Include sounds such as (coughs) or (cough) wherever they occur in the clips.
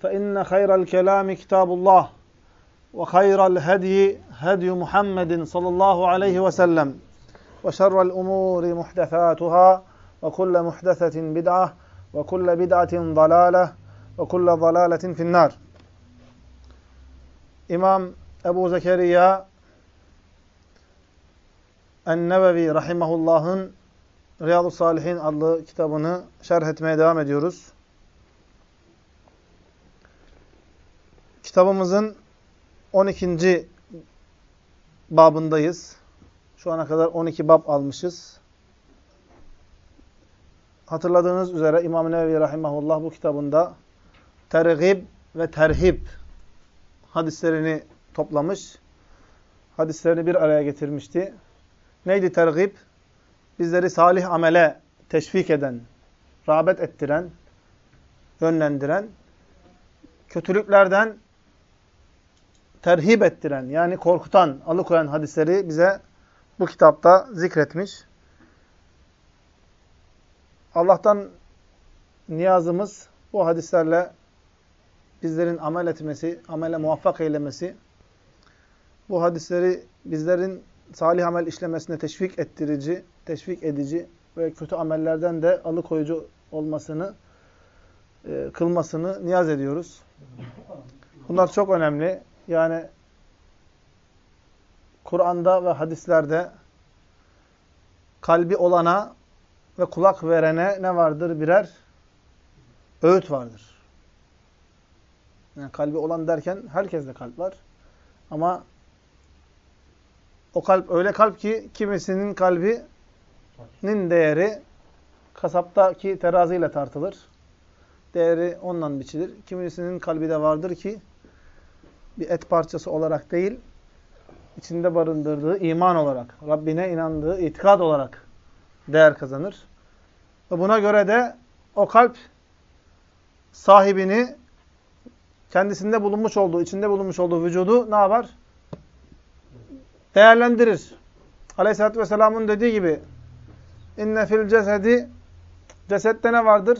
فإن خير الكلام كتاب الله وخير الهدي هدي محمد صلى الله عليه وسلم وشر الأمور محدثاتها وكل محدثة بدعة وكل بدعة ضلالة وكل ضلالة في النار İmam Ebu Zekeriya En-Nevevi Rahimahullah'ın Riyadu Salihin adlı kitabını şerh etmeye devam ediyoruz. Kitabımızın 12. babındayız. Şu ana kadar 12 bab almışız. Hatırladığınız üzere İmam Nevevi Rahimahullah bu kitabında tergib ve terhib hadislerini toplamış. Hadislerini bir araya getirmişti. Neydi tergib? Bizleri salih amele teşvik eden, rağbet ettiren, yönlendiren, kötülüklerden terhip ettiren, yani korkutan, alıkoyan hadisleri bize bu kitapta zikretmiş. Allah'tan niyazımız bu hadislerle bizlerin amel etmesi, amele muvaffak eylemesi, bu hadisleri bizlerin salih amel işlemesine teşvik ettirici, teşvik edici ve kötü amellerden de alıkoyucu olmasını, e, kılmasını niyaz ediyoruz. Bunlar çok önemli. Yani Kur'an'da ve hadislerde kalbi olana ve kulak verene ne vardır? Birer öğüt vardır. Yani kalbi olan derken herkeste kalp var. Ama o kalp öyle kalp ki kimisinin kalbinin değeri kasaptaki teraziyle tartılır. Değeri ondan biçilir. Kimisinin kalbi de vardır ki bir et parçası olarak değil, içinde barındırdığı iman olarak, Rabbine inandığı itikad olarak değer kazanır. Ve buna göre de o kalp sahibini kendisinde bulunmuş olduğu, içinde bulunmuş olduğu vücudu ne yapar? Değerlendirir. Aleyhisselatü Vesselam'ın dediği gibi inne fil cesedi cesette ne vardır?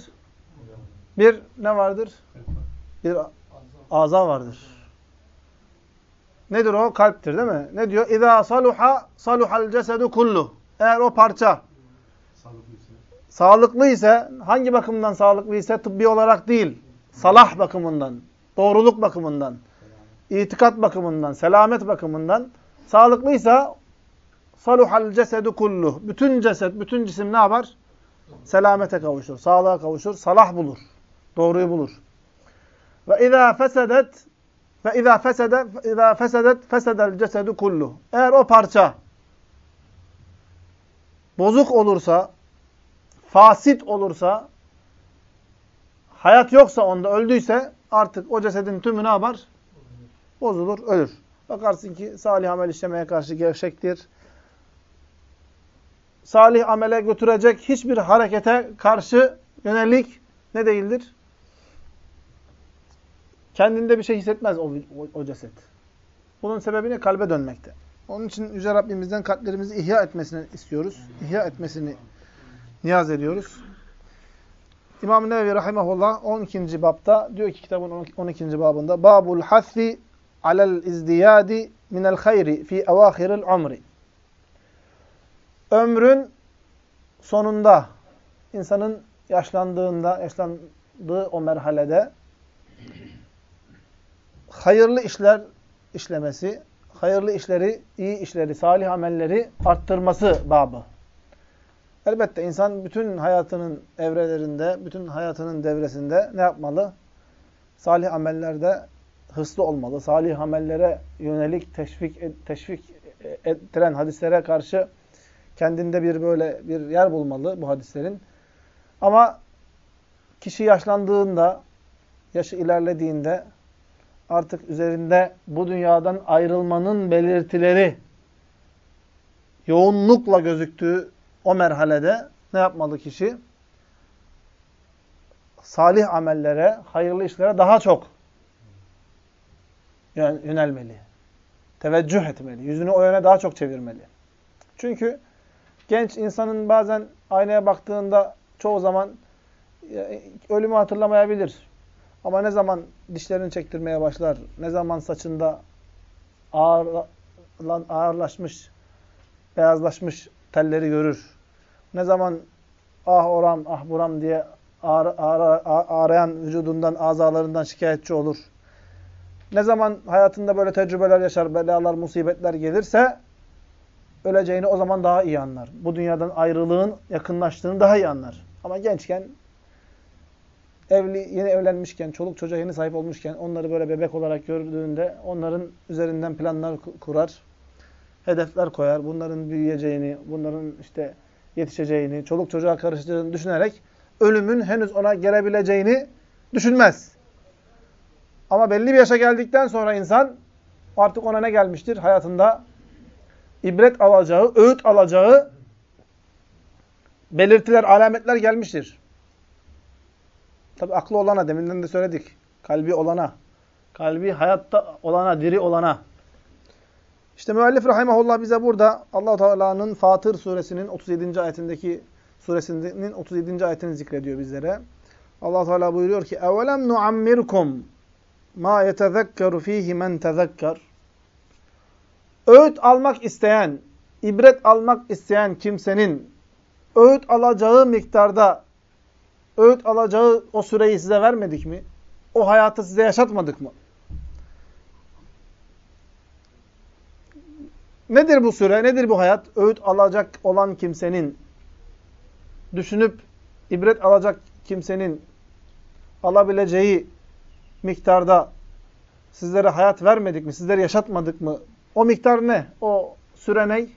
Bir ne vardır? Bir aza vardır. Nedir o? Kalptir değil mi? Ne diyor? İza saluha saluhal cesedu kullu. Eğer o parça sağlıklı ise, hangi bakımdan sağlıklı ise tıbbi olarak değil, salah bakımından, doğruluk bakımından, itikat bakımından, selamet bakımından sağlıklıysa saluhal cesedu kullu. Bütün ceset, bütün cisim ne yapar? Selamete kavuşur, sağlığa kavuşur, salah bulur, doğruyu bulur. Ve izâ fesedet ve izâ fesede izâ fesedet fesedel cesedu kullu. Eğer o parça bozuk olursa, fasit olursa, hayat yoksa onda öldüyse artık o cesedin tümü ne yapar? Bozulur, ölür. Bakarsın ki salih amel işlemeye karşı gevşektir. Salih amele götürecek hiçbir harekete karşı yönelik ne değildir? Kendinde bir şey hissetmez o, o, o ceset. Bunun sebebi ne? Kalbe dönmekte. Onun için Yüce Rabbimizden kalplerimizi ihya etmesini istiyoruz. İhya etmesini niyaz ediyoruz. İmam-ı Nevevi Rahimahullah 12. babda diyor ki kitabın 12. babında Babul hassi alel izdiyadi minel hayri fi evahiril umri Ömrün sonunda insanın yaşlandığında, yaşlandığı o merhalede hayırlı işler işlemesi, hayırlı işleri, iyi işleri, salih amelleri arttırması babı. Elbette insan bütün hayatının evrelerinde, bütün hayatının devresinde ne yapmalı? Salih amellerde hırslı olmalı. Salih amellere yönelik teşvik, teşvik ettiren hadislere karşı kendinde bir böyle bir yer bulmalı bu hadislerin. Ama kişi yaşlandığında, yaşı ilerlediğinde artık üzerinde bu dünyadan ayrılmanın belirtileri yoğunlukla gözüktüğü o merhalede ne yapmalı kişi? Salih amellere, hayırlı işlere daha çok yönelmeli. Teveccüh etmeli. Yüzünü o yöne daha çok çevirmeli. Çünkü genç insanın bazen aynaya baktığında çoğu zaman e, ölümü hatırlamayabilir. Ama ne zaman dişlerini çektirmeye başlar, ne zaman saçında ağır, ağırlaşmış, beyazlaşmış telleri görür, ne zaman ah oram, ah buram diye ağır, ağır, ağrayan vücudundan, azalarından şikayetçi olur. Ne zaman hayatında böyle tecrübeler yaşar, belalar, musibetler gelirse öleceğini o zaman daha iyi anlar. Bu dünyadan ayrılığın yakınlaştığını daha iyi anlar. Ama gençken evli, yeni evlenmişken, çoluk çocuğa yeni sahip olmuşken onları böyle bebek olarak gördüğünde onların üzerinden planlar kurar, hedefler koyar. Bunların büyüyeceğini, bunların işte yetişeceğini, çoluk çocuğa karıştığını düşünerek ölümün henüz ona gelebileceğini düşünmez. Ama belli bir yaşa geldikten sonra insan artık ona ne gelmiştir? Hayatında ibret alacağı, öğüt alacağı belirtiler, alametler gelmiştir. Tabi aklı olana, deminden de söyledik. Kalbi olana, kalbi hayatta olana, diri olana. İşte müellif rahimahullah bize burada Allah Teala'nın Fatır suresinin 37. ayetindeki suresinin 37. ayetini zikrediyor bizlere. Allah Teala buyuruyor ki: "Evelem nuammirkum ma yetezekkeru fihi men tezekker." Öğüt almak isteyen, ibret almak isteyen kimsenin öğüt alacağı miktarda öğüt alacağı o süreyi size vermedik mi? O hayatı size yaşatmadık mı? Nedir bu süre? Nedir bu hayat? Öğüt alacak olan kimsenin, düşünüp ibret alacak kimsenin alabileceği miktarda sizlere hayat vermedik mi? Sizleri yaşatmadık mı? O miktar ne? O süre ne?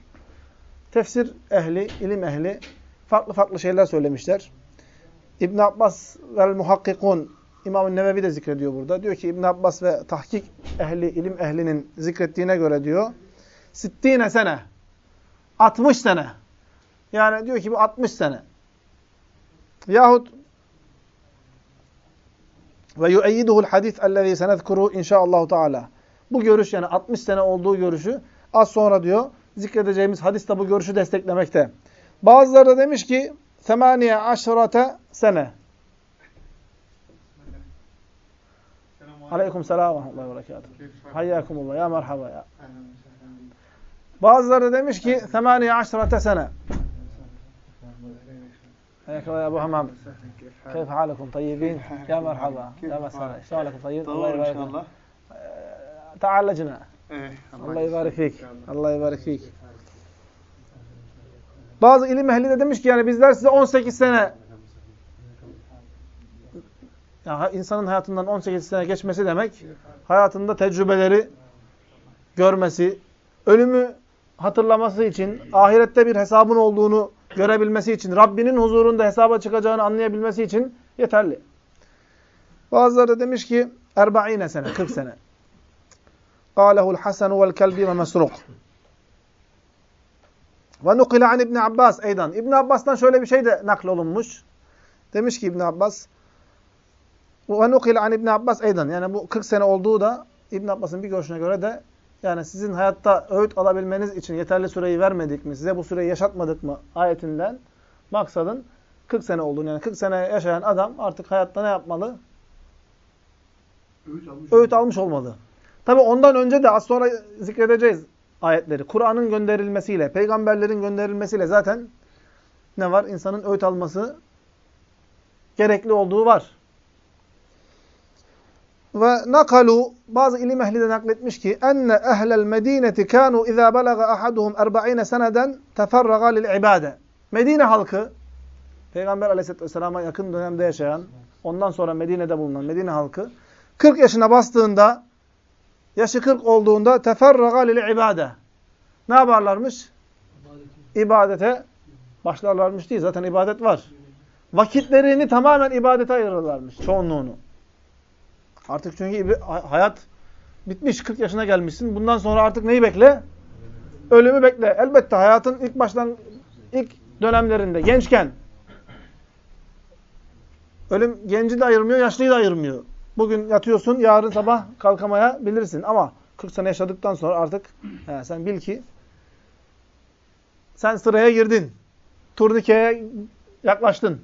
Tefsir ehli, ilim ehli farklı farklı şeyler söylemişler. İbn Abbas ve muhakkikun İmam-ı Nevevi de zikrediyor burada. Diyor ki İbn Abbas ve tahkik ehli, ilim ehlinin zikrettiğine göre diyor. Sittine sene. 60 sene. Yani diyor ki bu 60 sene. Yahut ve yueyyiduhul hadis ellezî senezkuru inşaallahu teala. Bu görüş yani 60 sene olduğu görüşü az sonra diyor zikredeceğimiz hadis de bu görüşü desteklemekte. Bazıları da demiş ki semaniye aşrate sene. Aleyküm selam ve rahmetullahi ve berekatuhu. Hayyakumullah. Ya merhaba ya. Bazıları demiş ki semaniye aşrate sene. حياك الله يا ابو همام كيف حالكم طيبين يا مرحبا يا مسهلا شلون حالكم طيب الله يبارك فيك تعالجنا الله يبارك فيك الله يبارك فيك Bazı ilim ehli de demiş ki yani bizler size 18 sene yani insanın hayatından 18 sene geçmesi demek hayatında tecrübeleri görmesi, ölümü hatırlaması için, ahirette bir hesabın olduğunu görebilmesi için, Rabbinin huzurunda hesaba çıkacağını anlayabilmesi için yeterli. Bazıları da demiş ki erba'ine sene, 40 sene. قالهُ الحسن والكلب ومسروق ve nukile an İbn Abbas eydan. İbn Abbas'tan şöyle bir şey de nakl olunmuş. Demiş ki İbn Abbas ve nukile an İbn Abbas eydan. Yani bu 40 sene olduğu da İbn Abbas'ın bir görüşüne göre de yani sizin hayatta öğüt alabilmeniz için yeterli süreyi vermedik mi? Size bu süreyi yaşatmadık mı? Ayetinden maksadın 40 sene olduğunu yani 40 sene yaşayan adam artık hayatta ne yapmalı? Öğüt almış, öğüt almış olmalı. Tabi ondan önce de az sonra zikredeceğiz ayetleri. Kur'an'ın gönderilmesiyle, peygamberlerin gönderilmesiyle zaten ne var? İnsanın öğüt alması gerekli olduğu var. Ve nakalu bazı ilim ehli de nakletmiş ki enne ehlel medineti kanu iza balaga ahaduhum 40 seneden teferraga lil ibade. Medine halkı Peygamber Aleyhisselatü vesselama yakın dönemde yaşayan, ondan sonra Medine'de bulunan Medine halkı 40 yaşına bastığında yaşı 40 olduğunda teferraga lil ibade. Ne yaparlarmış? İbadete başlarlarmış değil. Zaten ibadet var. Vakitlerini tamamen ibadete ayırırlarmış. Çoğunluğunu. Artık çünkü hayat bitmiş. 40 yaşına gelmişsin. Bundan sonra artık neyi bekle? Ölümü bekle. Elbette hayatın ilk baştan ilk dönemlerinde gençken ölüm genci de ayırmıyor, yaşlıyı da ayırmıyor. Bugün yatıyorsun, yarın sabah kalkamaya bilirsin ama 40 sene yaşadıktan sonra artık he, sen bil ki sen sıraya girdin. Turnikeye yaklaştın.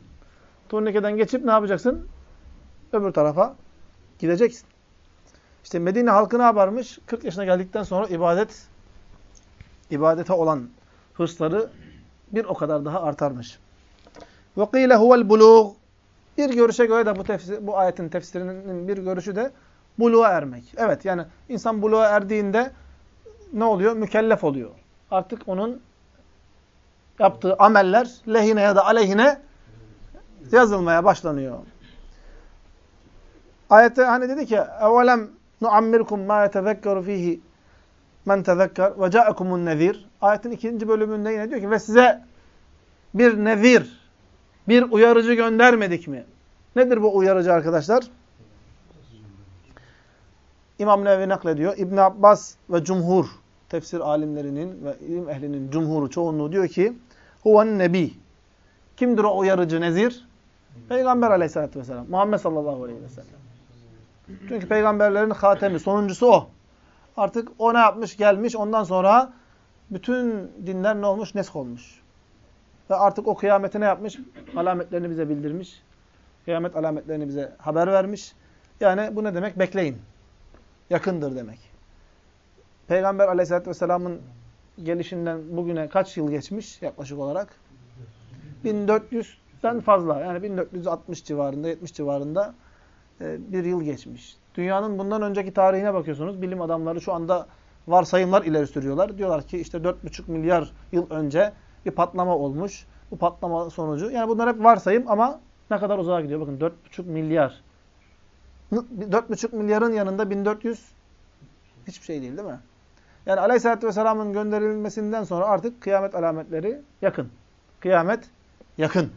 Turnikeden geçip ne yapacaksın? Öbür tarafa gideceksin. İşte Medine halkı ne yaparmış? 40 yaşına geldikten sonra ibadet ibadete olan hırsları bir o kadar daha artarmış. وَقِيلَ هُوَ الْبُلُوغ Bir görüşe göre de bu, tefsir, bu ayetin tefsirinin bir görüşü de buluğa ermek. Evet yani insan buluğa erdiğinde ne oluyor? Mükellef oluyor. Artık onun yaptığı ameller lehine ya da aleyhine yazılmaya başlanıyor. Ayette hani dedi ki evelem nuammirkum ma yetezekkeru fihi men tezekker ve ca'ekumun nezir. Ayetin ikinci bölümünde yine diyor ki ve size bir nezir, bir uyarıcı göndermedik mi? Nedir bu uyarıcı arkadaşlar? İmam Nevi naklediyor. İbn Abbas ve cumhur tefsir alimlerinin ve ilim ehlinin cumhuru çoğunluğu diyor ki huven nebi. Kimdir o uyarıcı nezir? Peygamber aleyhissalatü vesselam. Muhammed sallallahu aleyhi ve sellem. Çünkü peygamberlerin hatemi, sonuncusu o. Artık o ne yapmış? Gelmiş. Ondan sonra bütün dinler ne olmuş? Nesk olmuş. Ve artık o kıyameti ne yapmış? Alametlerini bize bildirmiş. Kıyamet alametlerini bize haber vermiş. Yani bu ne demek? Bekleyin. Yakındır demek. Peygamber aleyhissalatü vesselamın gelişinden bugüne kaç yıl geçmiş yaklaşık olarak? 1400'den fazla. Yani 1460 civarında, 70 civarında bir yıl geçmiş. Dünyanın bundan önceki tarihine bakıyorsunuz. Bilim adamları şu anda varsayımlar ileri sürüyorlar. Diyorlar ki işte 4,5 milyar yıl önce bir patlama olmuş. Bu patlama sonucu. Yani bunlar hep varsayım ama ne kadar uzağa gidiyor. Bakın 4,5 milyar. 4,5 milyarın yanında 1400 hiçbir şey değil değil mi? Yani Aleyhisselatü Vesselam'ın gönderilmesinden sonra artık kıyamet alametleri yakın. Kıyamet yakın.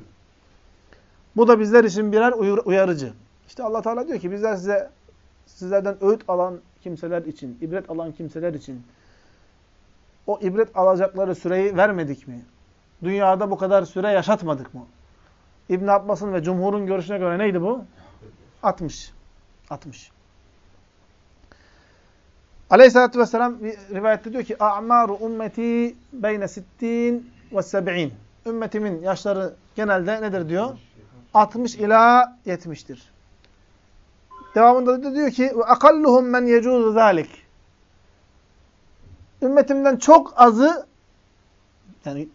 Bu da bizler için birer uyarıcı. İşte Allah Teala diyor ki bizler size sizlerden öğüt alan kimseler için, ibret alan kimseler için o ibret alacakları süreyi vermedik mi? Dünyada bu kadar süre yaşatmadık mı? İbn Abbas'ın ve cumhurun görüşüne göre neydi bu? 60. 60. Aleyhisselatü Vesselam rivayette diyor ki a'maru ummeti beyne sittin ve seb'in. Ümmetimin yaşları genelde nedir diyor? 60 ila 70'tir. Devamında da diyor ki akalluhum men yecuzu zalik. Ümmetimden çok azı yani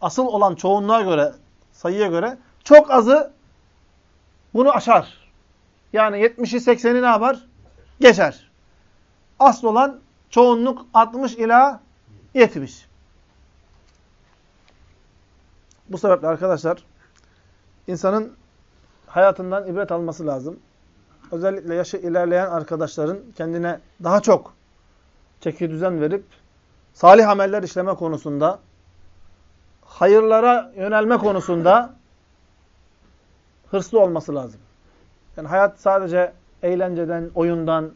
asıl olan çoğunluğa göre, sayıya göre çok azı bunu aşar. Yani 70'i 80'i ne yapar? Geçer. Asıl olan çoğunluk 60 ila 70. Bu sebeple arkadaşlar insanın hayatından ibret alması lazım özellikle yaşı ilerleyen arkadaşların kendine daha çok çeki düzen verip salih ameller işleme konusunda, hayırlara yönelme konusunda hırslı olması lazım. Yani hayat sadece eğlenceden, oyundan,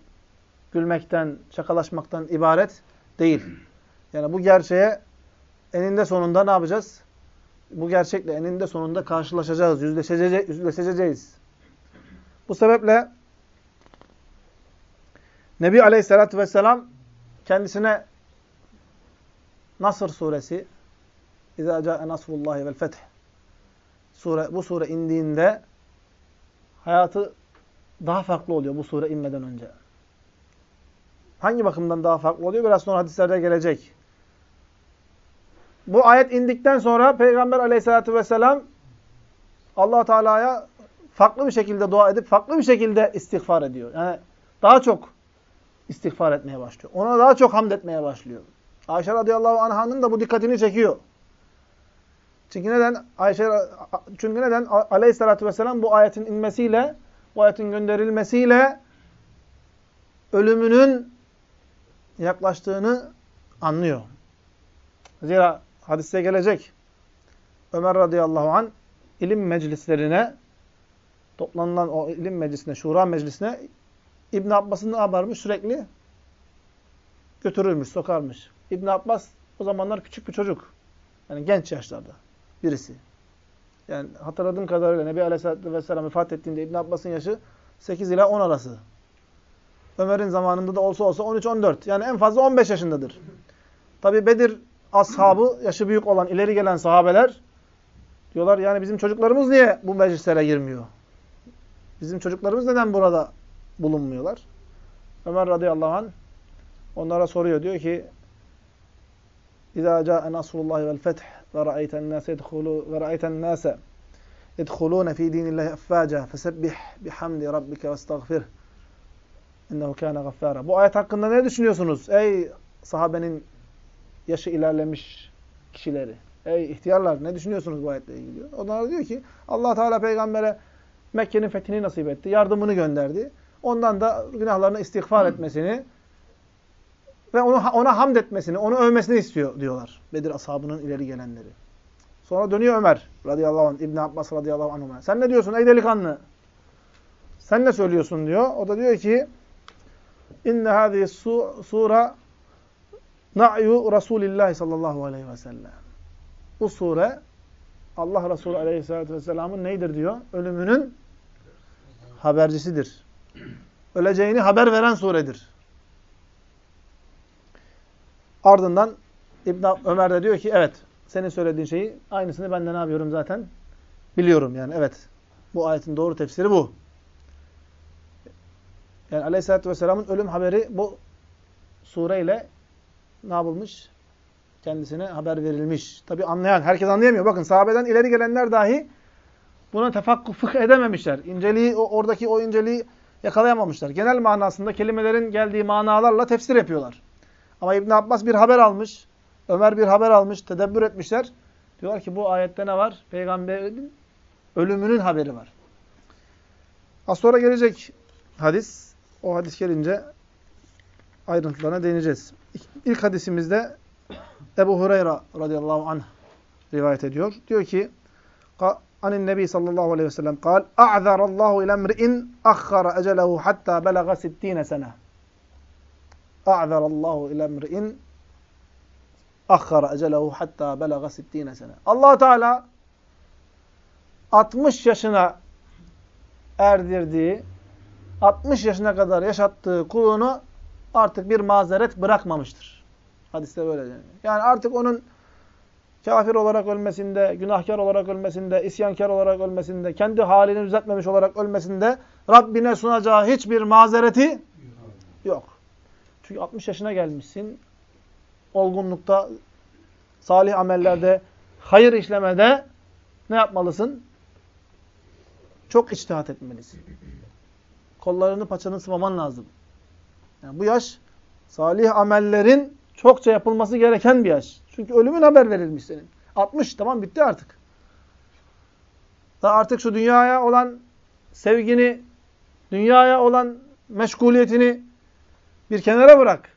gülmekten, şakalaşmaktan ibaret değil. Yani bu gerçeğe eninde sonunda ne yapacağız? Bu gerçekle eninde sonunda karşılaşacağız, yüzleşeceğiz. yüzleşeceğiz. Bu sebeple Nebi Aleyhisselatü Vesselam kendisine Nasr suresi İzâ câe nasrullahi vel feth sure, bu sure indiğinde hayatı daha farklı oluyor bu sure inmeden önce. Hangi bakımdan daha farklı oluyor? Biraz sonra hadislerde gelecek. Bu ayet indikten sonra Peygamber aleyhissalatü vesselam allah Teala'ya farklı bir şekilde dua edip farklı bir şekilde istiğfar ediyor. Yani daha çok istiğfar etmeye başlıyor. Ona daha çok hamd etmeye başlıyor. Ayşe radıyallahu anh'ın da bu dikkatini çekiyor. Çünkü neden? Ayşe çünkü neden? Aleyhissalatü vesselam bu ayetin inmesiyle, bu ayetin gönderilmesiyle ölümünün yaklaştığını anlıyor. Zira hadiste gelecek. Ömer radıyallahu an ilim meclislerine toplanılan o ilim meclisine, şura meclisine İbn Abbas'ın ne yaparmış? Sürekli götürürmüş, sokarmış. İbn Abbas o zamanlar küçük bir çocuk. Yani genç yaşlarda birisi. Yani hatırladığım kadarıyla Nebi Aleyhisselatü Vesselam vefat ettiğinde İbn Abbas'ın yaşı 8 ile 10 arası. Ömer'in zamanında da olsa olsa 13-14. Yani en fazla 15 yaşındadır. Tabi Bedir ashabı, yaşı büyük olan, ileri gelen sahabeler diyorlar yani bizim çocuklarımız niye bu meclislere girmiyor? Bizim çocuklarımız neden burada bulunmuyorlar? Ömer radıyallahu anh onlara soruyor. Diyor ki İzâ câe nasrullahi vel feth ve ra'ayten nâse yedhulû ve ra'ayten nâse yedhulûne fî dînillahi effâca fesebbih bihamdi rabbike ve estağfirh innehu kâne gaffâra. Bu ayet hakkında ne düşünüyorsunuz? Ey sahabenin yaşı ilerlemiş kişileri. Ey ihtiyarlar ne düşünüyorsunuz bu ayetle ilgili? Onlar diyor ki Allah Teala peygambere Mekke'nin fethini nasip etti. Yardımını gönderdi. Ondan da günahlarını istiğfar etmesini ve onu ona hamd etmesini, onu övmesini istiyor diyorlar. Bedir ashabının ileri gelenleri. Sonra dönüyor Ömer radıyallahu anh, İbn Abbas radıyallahu anhuma. Sen ne diyorsun ey delikanlı? Sen ne söylüyorsun diyor. O da diyor ki İnne hâzihi sura na'yu Resulillahi sallallahu aleyhi ve sellem. Bu sure Allah Resulü aleyhissalatü vesselamın neydir diyor? Ölümünün habercisidir. Öleceğini haber veren suredir. Ardından İbn Ömer de diyor ki evet senin söylediğin şeyi aynısını ben de ne yapıyorum zaten? Biliyorum yani evet. Bu ayetin doğru tefsiri bu. Yani Aleyhisselatü Vesselam'ın ölüm haberi bu sureyle ne yapılmış? Kendisine haber verilmiş. Tabi anlayan, herkes anlayamıyor. Bakın sahabeden ileri gelenler dahi buna tefakkuf edememişler. İnceliği, oradaki o inceliği yakalayamamışlar. Genel manasında kelimelerin geldiği manalarla tefsir yapıyorlar. Ama İbn Abbas bir haber almış. Ömer bir haber almış. Tedebbür etmişler. Diyorlar ki bu ayette ne var? Peygamberin ölümünün haberi var. Az sonra gelecek hadis. O hadis gelince ayrıntılarına değineceğiz. İlk hadisimizde Ebu Hureyre radıyallahu anh rivayet ediyor. Diyor ki Anin Nebi sallallahu aleyhi ve sellem kal A'zarallahu ile emri'in akhara ecelehu hatta belaga sittine sene. A'zarallahu ile emri'in akhara ecelehu hatta belaga sittine sene. allah Teala 60 yaşına erdirdiği, 60 yaşına kadar yaşattığı kulunu artık bir mazeret bırakmamıştır. Hadiste böyle deniyor. Yani artık onun kafir olarak ölmesinde, günahkar olarak ölmesinde, isyankar olarak ölmesinde, kendi halini düzeltmemiş olarak ölmesinde Rabbine sunacağı hiçbir mazereti yok. Çünkü 60 yaşına gelmişsin. Olgunlukta, salih amellerde, hayır işlemede ne yapmalısın? Çok içtihat etmelisin. Kollarını paçanı sıvaman lazım. Yani bu yaş salih amellerin çokça yapılması gereken bir yaş. Çünkü ölümün haber verilmiş senin. 60 tamam bitti artık. Daha artık şu dünyaya olan sevgini, dünyaya olan meşguliyetini bir kenara bırak.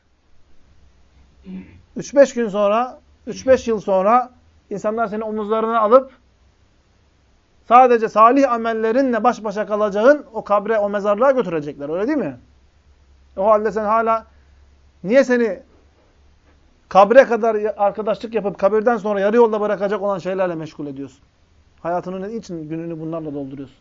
3-5 gün sonra, 3-5 yıl sonra insanlar seni omuzlarına alıp sadece salih amellerinle baş başa kalacağın o kabre, o mezarlığa götürecekler. Öyle değil mi? O halde sen hala niye seni kabre kadar arkadaşlık yapıp kabirden sonra yarı yolda bırakacak olan şeylerle meşgul ediyorsun? Hayatının için gününü bunlarla dolduruyorsun?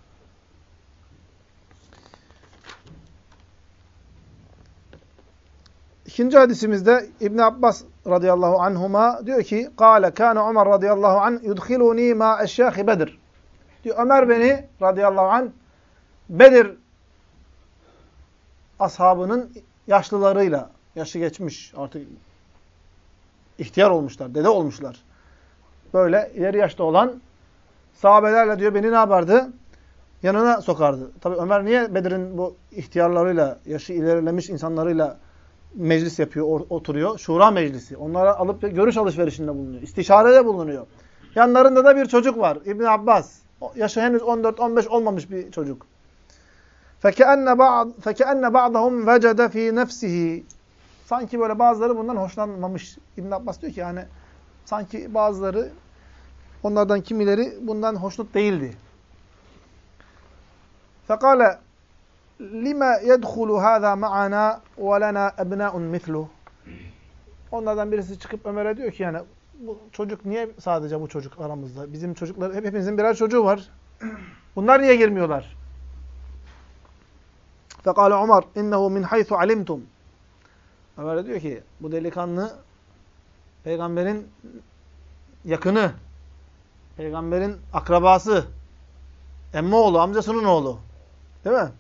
İkinci hadisimizde İbn Abbas radıyallahu anhuma diyor ki: "Kâle kâne Ömer radıyallahu an yudkhiluni ma eşşâhi Bedir." Diyor Ömer beni radıyallahu an Bedir ashabının yaşlılarıyla, yaşı geçmiş artık ihtiyar olmuşlar, dede olmuşlar. Böyle ileri yaşta olan sahabelerle diyor beni ne yapardı? yanına sokardı. Tabi Ömer niye Bedir'in bu ihtiyarlarıyla, yaşı ilerlemiş insanlarıyla meclis yapıyor, oturuyor? Şura meclisi. Onlara alıp görüş alışverişinde bulunuyor. İstişarede bulunuyor. Yanlarında da bir çocuk var. İbn Abbas. Yaşı henüz 14-15 olmamış bir çocuk. فَكَأَنَّ بَعْضَهُمْ وَجَدَ ف۪ي نَفْسِهِ sanki böyle bazıları bundan hoşlanmamış. İbn Abbas diyor ki yani sanki bazıları onlardan kimileri bundan hoşnut değildi. Fekale lima yedhulu hâzâ ma'ana ve lenâ ebnâun. Onlardan birisi çıkıp Ömer'e diyor ki yani bu çocuk niye sadece bu çocuk aramızda? Bizim çocuklar hep hepimizin birer çocuğu var. Bunlar niye girmiyorlar? Fekale Ömer innehu min haythu alimtum. Ömer diyor ki, bu delikanlı peygamberin yakını, peygamberin akrabası, emmi oğlu, amcasının oğlu. Değil mi?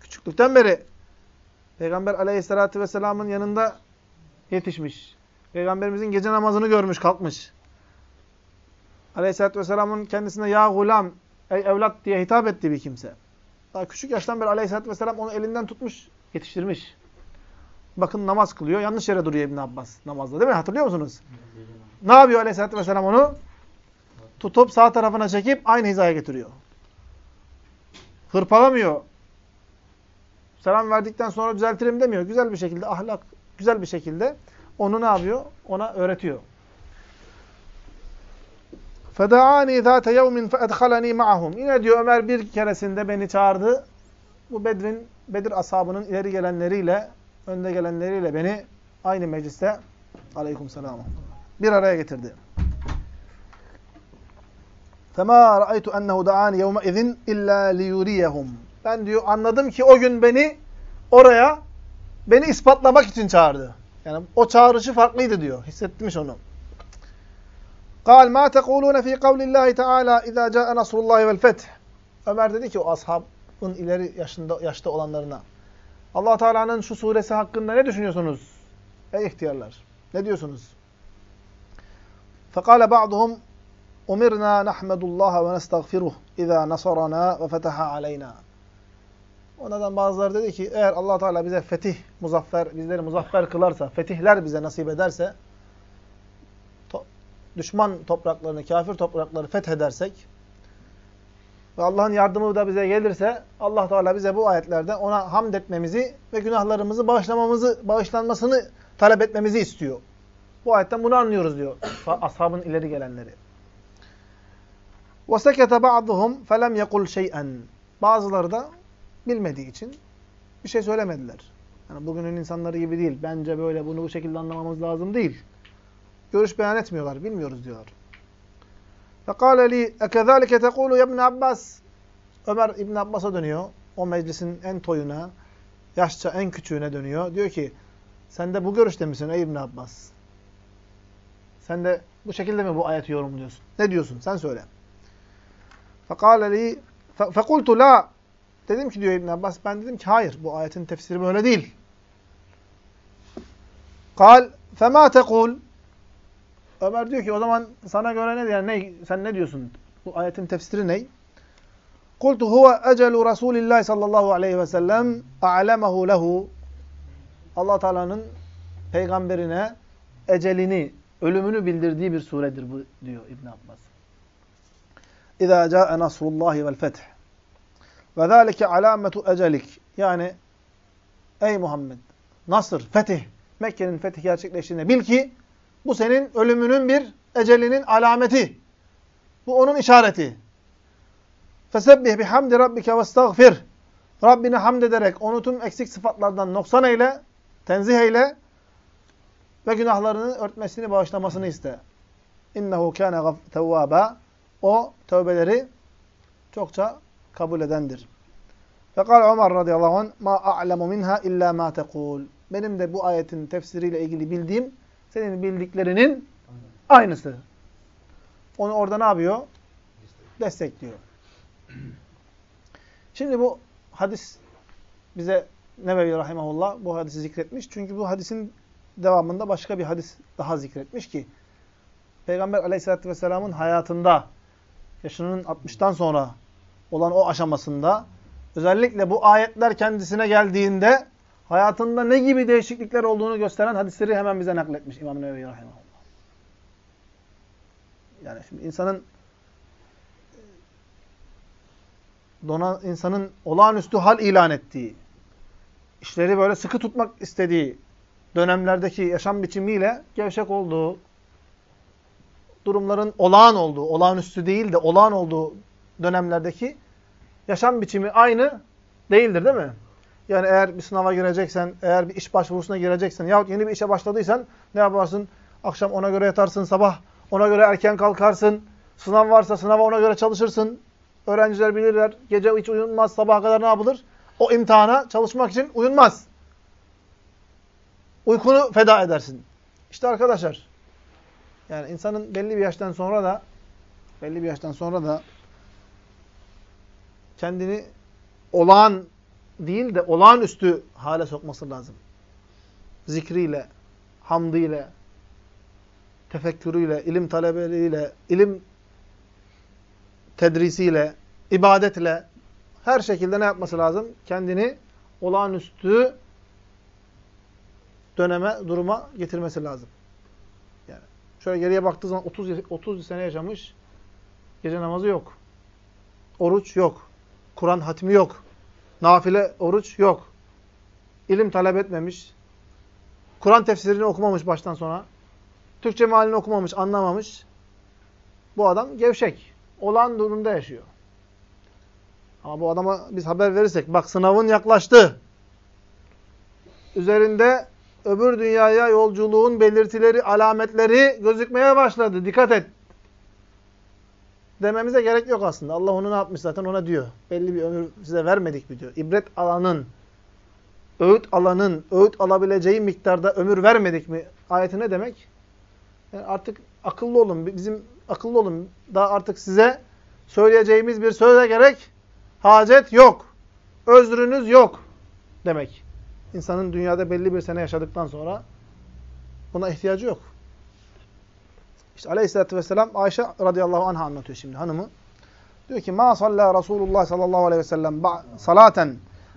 Küçüklükten beri Peygamber aleyhissalatü vesselamın yanında yetişmiş. Peygamberimizin gece namazını görmüş, kalkmış. Aleyhisselatü Vesselam'ın kendisine ya gulam, ey evlat diye hitap ettiği bir kimse. Daha küçük yaştan beri Aleyhisselatü Vesselam onu elinden tutmuş, yetiştirmiş Bakın namaz kılıyor. Yanlış yere duruyor İbn Abbas namazda değil mi? Hatırlıyor musunuz? Ne yapıyor Aleyhisselatü Vesselam onu? Tutup sağ tarafına çekip aynı hizaya getiriyor. Hırpalamıyor. Selam verdikten sonra düzeltirim demiyor. Güzel bir şekilde, ahlak, güzel bir şekilde onu ne yapıyor? Ona öğretiyor. فَدَعَانِي ذَاتَ يَوْمٍ فَاَدْخَلَنِي مَعَهُمْ Yine diyor Ömer bir keresinde beni çağırdı. Bu Bedir'in, Bedir ashabının ileri gelenleriyle, önde gelenleriyle beni aynı mecliste aleyküm selam bir araya getirdi. فَمَا رَأَيْتُ أَنَّهُ دَعَانِ يَوْمَ اِذٍ اِلَّا لِيُرِيَهُمْ Ben diyor anladım ki o gün beni oraya beni ispatlamak için çağırdı. Yani o çağrışı farklıydı diyor. Hissetmiş onu. قال ما تقولون في قول الله تعالى إذا جاء نصر الله والفتح Ömer dedi ki o ashabın ileri yaşında yaşta olanlarına Allah Teala'nın şu suresi hakkında ne düşünüyorsunuz? Ey ihtiyarlar. Ne diyorsunuz? فقال بعضهم أمرنا نحمد الله ونستغفره إذا نصرنا وفتح علينا Onlardan bazıları dedi ki eğer allah Teala bize fetih, muzaffer, bizleri muzaffer kılarsa, fetihler bize nasip ederse, to düşman topraklarını, kafir toprakları fethedersek ve Allah'ın yardımı da bize gelirse allah Teala bize bu ayetlerde ona hamd etmemizi ve günahlarımızı bağışlamamızı, bağışlanmasını talep etmemizi istiyor. Bu ayetten bunu anlıyoruz diyor ashabın ileri gelenleri. وَسَكَتَ بَعْضُهُمْ فَلَمْ يَقُلْ شَيْئًا Bazıları da bilmediği için bir şey söylemediler. Yani bugünün insanları gibi değil. Bence böyle bunu bu şekilde anlamamız lazım değil. Görüş beyan etmiyorlar. Bilmiyoruz diyorlar. فَقَالَ لِي اَكَذَٰلِكَ تَقُولُ يَبْنَ Abbas Ömer İbn Abbas'a dönüyor. O meclisin en toyuna, yaşça en küçüğüne dönüyor. Diyor ki, sen de bu görüşte misin ey İbn Abbas? Sen de bu şekilde mi bu ayeti yorumluyorsun? Ne diyorsun? Sen söyle. فَقَالَ لِي فَقُلْتُ لَا Dedim ki diyor İbn Abbas, ben dedim ki hayır, bu ayetin tefsiri böyle değil. Kal, fema tekul. Ömer diyor ki o zaman sana göre ne yani ne sen ne diyorsun? Bu ayetin tefsiri ne? Kultu huve ecelu Resulillah sallallahu aleyhi ve sellem a'lemehu lehu. Allah Teala'nın peygamberine ecelini, ölümünü bildirdiği bir suredir bu diyor İbn Abbas. İza ca'e nasrullahi vel feth. Ve zâlike alâmetu ecelik. Yani ey Muhammed Nasır, fetih, Mekke'nin fetih gerçekleştiğinde bil ki bu senin ölümünün bir ecelinin alameti. Bu onun işareti. Fesebbih bihamdi rabbike vestağfir. Rabbine hamd ederek onu tüm eksik sıfatlardan noksan eyle, tenzih eyle ve günahlarını örtmesini, bağışlamasını iste. İnnehu kâne tevvâbâ. O tövbeleri çokça kabul edendir. Fekal Ömer radıyallahu anh ma a'lemu minha illa ma tekul. Benim de bu ayetin tefsiriyle ilgili bildiğim senin bildiklerinin aynısı. Onu orada ne yapıyor? Destekliyor. Şimdi bu hadis bize Nebevi Rahimahullah bu hadisi zikretmiş. Çünkü bu hadisin devamında başka bir hadis daha zikretmiş ki Peygamber Aleyhisselatü Vesselam'ın hayatında yaşının 60'tan sonra olan o aşamasında özellikle bu ayetler kendisine geldiğinde hayatında ne gibi değişiklikler olduğunu gösteren hadisleri hemen bize nakletmiş İmam Nevevi Rahimahullah. Yani şimdi insanın dona, insanın olağanüstü hal ilan ettiği, işleri böyle sıkı tutmak istediği dönemlerdeki yaşam biçimiyle gevşek olduğu, durumların olağan olduğu, olağanüstü değil de olağan olduğu dönemlerdeki yaşam biçimi aynı değildir değil mi? Yani eğer bir sınava gireceksen, eğer bir iş başvurusuna gireceksen yahut yeni bir işe başladıysan ne yaparsın? Akşam ona göre yatarsın, sabah ona göre erken kalkarsın. Sınav varsa sınava ona göre çalışırsın. Öğrenciler bilirler. Gece hiç uyunmaz. Sabaha kadar ne yapılır? O imtihana çalışmak için uyunmaz. Uykunu feda edersin. İşte arkadaşlar. Yani insanın belli bir yaştan sonra da belli bir yaştan sonra da kendini olağan değil de olağanüstü hale sokması lazım. Zikriyle, hamdiyle, tefekkürüyle, ilim talebeliğiyle, ilim tedrisiyle, ibadetle her şekilde ne yapması lazım? Kendini olağanüstü döneme, duruma getirmesi lazım. Yani şöyle geriye baktığı zaman 30 30 sene yaşamış. Gece namazı yok. Oruç yok. Kur'an hatmi yok. Nafile oruç yok. İlim talep etmemiş. Kur'an tefsirini okumamış baştan sona. Türkçe mealini okumamış, anlamamış. Bu adam gevşek. Olan durumda yaşıyor. Ama bu adama biz haber verirsek, bak sınavın yaklaştı. Üzerinde öbür dünyaya yolculuğun belirtileri, alametleri gözükmeye başladı. Dikkat et. Dememize gerek yok aslında. Allah onu ne yapmış zaten ona diyor. Belli bir ömür size vermedik mi diyor. İbret alanın, öğüt alanın, öğüt alabileceği miktarda ömür vermedik mi? Ayeti ne demek? Yani artık akıllı olun. Bizim akıllı olun. Daha artık size söyleyeceğimiz bir söze gerek hacet yok. Özrünüz yok demek. İnsanın dünyada belli bir sene yaşadıktan sonra buna ihtiyacı yok. İşte aleyhissalatü vesselam Ayşe radıyallahu anh'a anlatıyor şimdi hanımı. Diyor ki ma salla Resulullah sallallahu aleyhi ve sellem salaten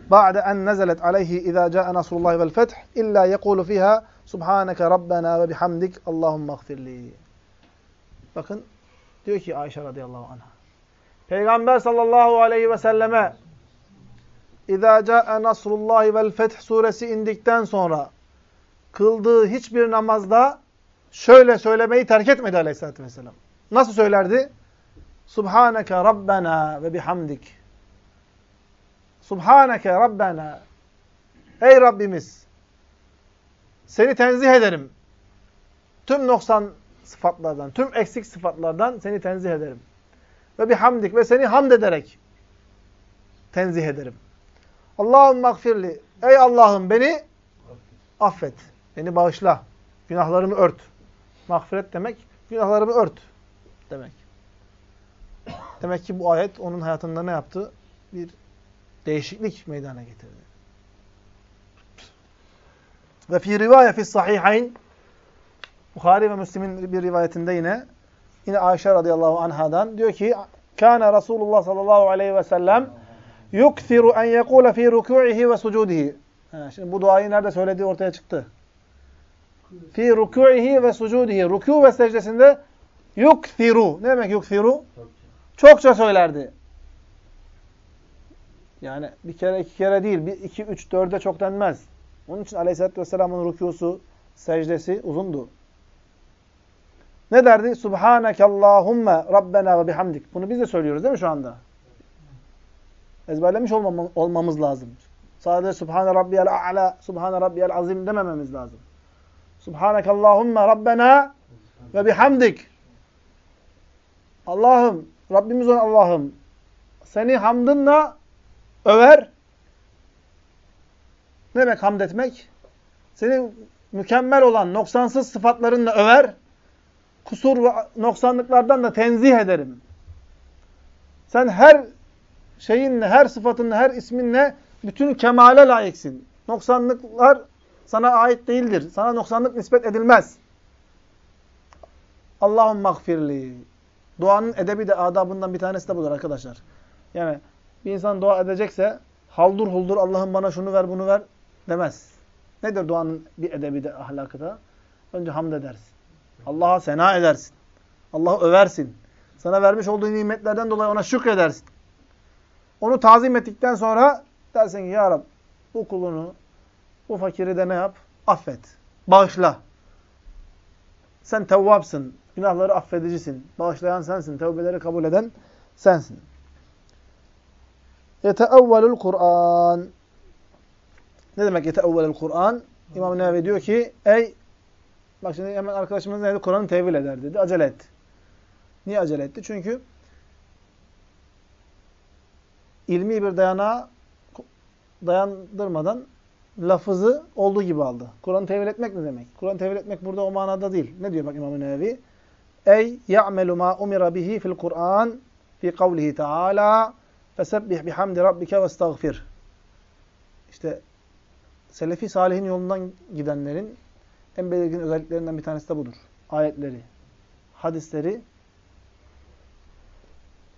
ba'de en nezelet aleyhi izâ câe nasrullahi vel feth illa yekulu fiha subhaneke rabbena ve bihamdik Allahümme gfirli. Bakın diyor ki Ayşe radıyallahu anh'a. Peygamber sallallahu aleyhi ve selleme İzâ câe nasrullahi vel feth suresi indikten sonra kıldığı hiçbir namazda şöyle söylemeyi terk etmedi aleyhissalatü vesselam. Nasıl söylerdi? Subhaneke Rabbena ve bihamdik. Subhaneke Rabbena. Ey Rabbimiz! Seni tenzih ederim. Tüm noksan sıfatlardan, tüm eksik sıfatlardan seni tenzih ederim. Ve bihamdik ve seni hamd ederek tenzih ederim. Allah'ım mağfirli. Ey Allah'ım beni affet. Beni bağışla. Günahlarımı ört. Mağfiret demek, günahlarımı ört demek. (coughs) Demek ki bu ayet onun hayatında ne yaptı? Bir değişiklik meydana getirdi. Ve fi rivayet fi sahihayn Bukhari ve Müslim'in bir rivayetinde yine yine Ayşe radıyallahu anhadan diyor ki Kana Resulullah sallallahu aleyhi ve sellem yukthiru en yekule fi ruku'ihi ve sucudihi. Şimdi bu duayı nerede söylediği ortaya çıktı. Fi ruku'ihi ve sucudihi. Ruku ve secdesinde yukthiru. Ne demek yukthiru? Çokça söylerdi. Yani bir kere iki kere değil. Bir, iki, üç, dörde çok denmez. Onun için aleyhissalatü vesselamın rukusu, secdesi uzundu. Ne derdi? Subhaneke Allahümme Rabbena ve bihamdik. Bunu biz de söylüyoruz değil mi şu anda? Ezberlemiş olmam olmamız lazım. Sadece Subhane Rabbiyel A'la, Subhane Rabbiyel Azim demememiz lazım. Subhaneke Allahümme Rabbena ve bihamdik. Allah'ım, Rabbimiz olan Allah'ım seni hamdınla över. Ne demek hamd etmek? Seni mükemmel olan, noksansız sıfatlarınla över. Kusur ve noksanlıklardan da tenzih ederim. Sen her şeyinle, her sıfatınla, her isminle bütün kemale layıksın. Noksanlıklar sana ait değildir. Sana noksanlık nispet edilmez. Allahum mağfirli. Duanın edebi de adabından bir tanesi de budur arkadaşlar. Yani bir insan dua edecekse haldur huldur Allah'ım bana şunu ver bunu ver demez. Nedir duanın bir edebi de ahlakı da? Önce hamd edersin. Allah'a sena edersin. Allah'ı översin. Sana vermiş olduğu nimetlerden dolayı ona şükredersin. Onu tazim ettikten sonra dersin ki Ya Rab bu kulunu, bu fakiri de ne yap? Affet. Bağışla. Sen tevvapsın. Günahları affedicisin. Bağışlayan sensin. Tevbeleri kabul eden sensin. Yeteevvelül Kur'an. Ne demek yeteevvelül Kur'an? İmam Nevevi diyor ki ey bak şimdi hemen arkadaşımız neydi? Kur'an'ı tevil eder dedi. Acele et. Niye acele etti? Çünkü ilmi bir dayanağa dayandırmadan lafızı olduğu gibi aldı. Kur'an'ı tevil etmek ne demek? Kur'an'ı tevil etmek burada o manada değil. Ne diyor bak İmam-ı Nevevi? Ey ya'melu ma umira bihi fil Kur'an fi kavlihi Teala fesebbih bihamdi rabbike vestağfir. İşte Selefi Salihin yolundan gidenlerin en belirgin özelliklerinden bir tanesi de budur. Ayetleri, hadisleri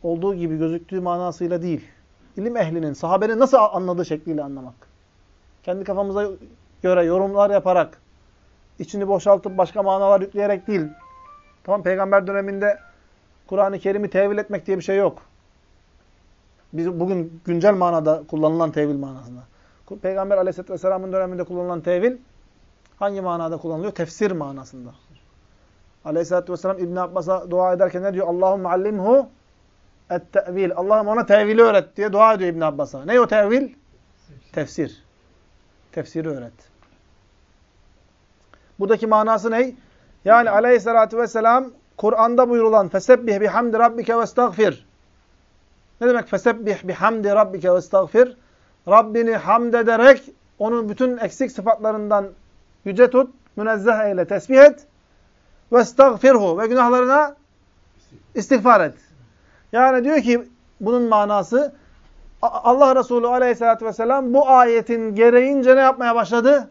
olduğu gibi gözüktüğü manasıyla değil. İlim ehlinin, sahabenin nasıl anladığı şekliyle anlamak. Kendi kafamıza göre yorumlar yaparak, içini boşaltıp başka manalar yükleyerek değil. Tamam peygamber döneminde Kur'an-ı Kerim'i tevil etmek diye bir şey yok. Biz bugün güncel manada kullanılan tevil manasında. Peygamber aleyhisselatü vesselamın döneminde kullanılan tevil hangi manada kullanılıyor? Tefsir manasında. Aleyhisselatü vesselam İbn Abbas'a dua ederken ne diyor? Allahümme allimhu et-tevil. Allah'ım ona tevili öğret diye dua ediyor İbn Abbas'a. Ne o tevil? Tefsir. Tefsiri öğret. Buradaki manası ne? Yani aleyhissalatü vesselam Kur'an'da buyurulan fesebbih bihamdi rabbike ve estağfir. Ne demek fesebbih bihamdi rabbike ve estağfir? Rabbini hamd ederek onun bütün eksik sıfatlarından yüce tut, münezzeh eyle, tesbih et ve estağfirhu ve günahlarına istiğfar et. Yani diyor ki bunun manası Allah Resulü aleyhissalatü vesselam bu ayetin gereğince ne yapmaya başladı?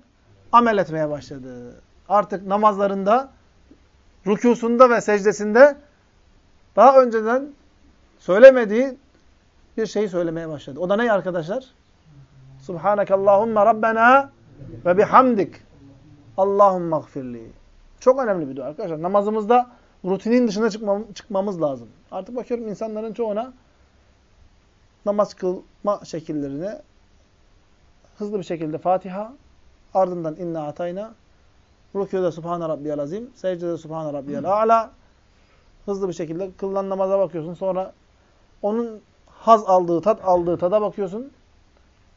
Amel etmeye başladı. Artık namazlarında, rükusunda ve secdesinde daha önceden söylemediği bir şeyi söylemeye başladı. O da ne arkadaşlar? Subhanakallahumma Rabbena ve bihamdik. Allahumma gfirli. Çok önemli bir dua arkadaşlar. Namazımızda rutinin dışına çıkmam, çıkmamız lazım. Artık bakıyorum insanların çoğuna namaz kılma şekillerine hızlı bir şekilde Fatiha, ardından inna atayna, rükûda Subhane Rabbiyal Azim, secdede Subhane Rabbiyal A'la, hızlı bir şekilde kılınan namaza bakıyorsun. Sonra onun haz aldığı, tat aldığı tada bakıyorsun.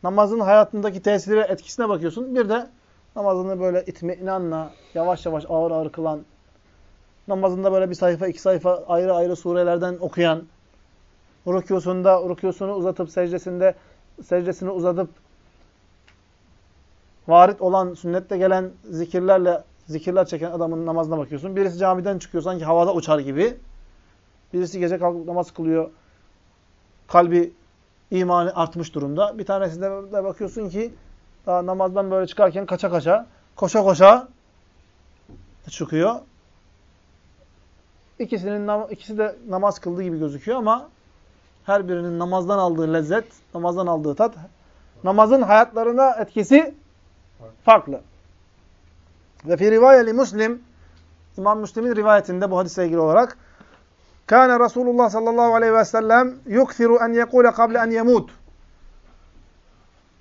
Namazın hayatındaki tesiri, etkisine bakıyorsun. Bir de namazını böyle itminanla, yavaş yavaş, ağır ağır kılan, namazında böyle bir sayfa, iki sayfa ayrı ayrı surelerden okuyan, rükûsunda, rükûsunu uzatıp, secdesinde, secdesini uzatıp, varit olan, sünnette gelen zikirlerle, zikirler çeken adamın namazına bakıyorsun. Birisi camiden çıkıyor sanki havada uçar gibi. Birisi gece kalkıp namaz kılıyor. Kalbi, imanı artmış durumda. Bir tanesinde de bakıyorsun ki daha namazdan böyle çıkarken kaça kaça, koşa koşa çıkıyor. İkisinin ikisi de namaz kıldığı gibi gözüküyor ama her birinin namazdan aldığı lezzet, namazdan aldığı tat, namazın hayatlarına etkisi farklı. Ve fi rivayeli Müslim, İmam Müslim'in rivayetinde bu hadisle ilgili olarak Kâne Resulullah sallallahu aleyhi ve sellem yukthiru en yekule kable en yemut.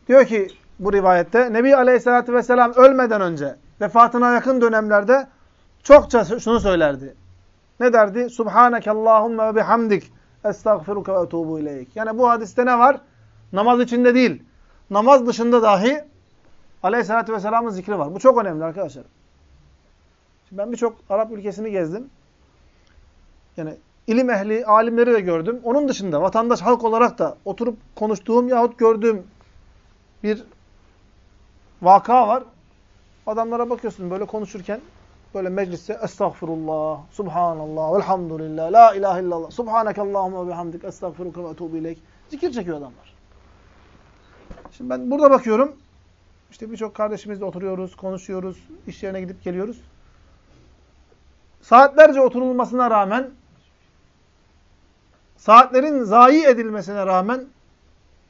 Diyor ki bu rivayette Nebi aleyhissalatü vesselam ölmeden önce vefatına yakın dönemlerde çokça şunu söylerdi. Ne derdi? Subhaneke Allahümme ve bihamdik estağfiruke ve etubu ileyk. Yani bu hadiste ne var? Namaz içinde değil. Namaz dışında dahi Aleyhisselatü Vesselam'ın zikri var. Bu çok önemli arkadaşlar. Şimdi ben birçok Arap ülkesini gezdim. Yani ilim ehli, alimleri de gördüm. Onun dışında vatandaş, halk olarak da oturup konuştuğum yahut gördüğüm bir vaka var. Adamlara bakıyorsun böyle konuşurken böyle mecliste estağfurullah, subhanallah, velhamdülillah, la ilahe illallah, subhanakallahumma ve bihamdik, estağfiruka ve etubu ileyk. Zikir çekiyor adamlar. Şimdi ben burada bakıyorum. İşte birçok kardeşimizle oturuyoruz, konuşuyoruz, iş yerine gidip geliyoruz. Saatlerce oturulmasına rağmen saatlerin zayi edilmesine rağmen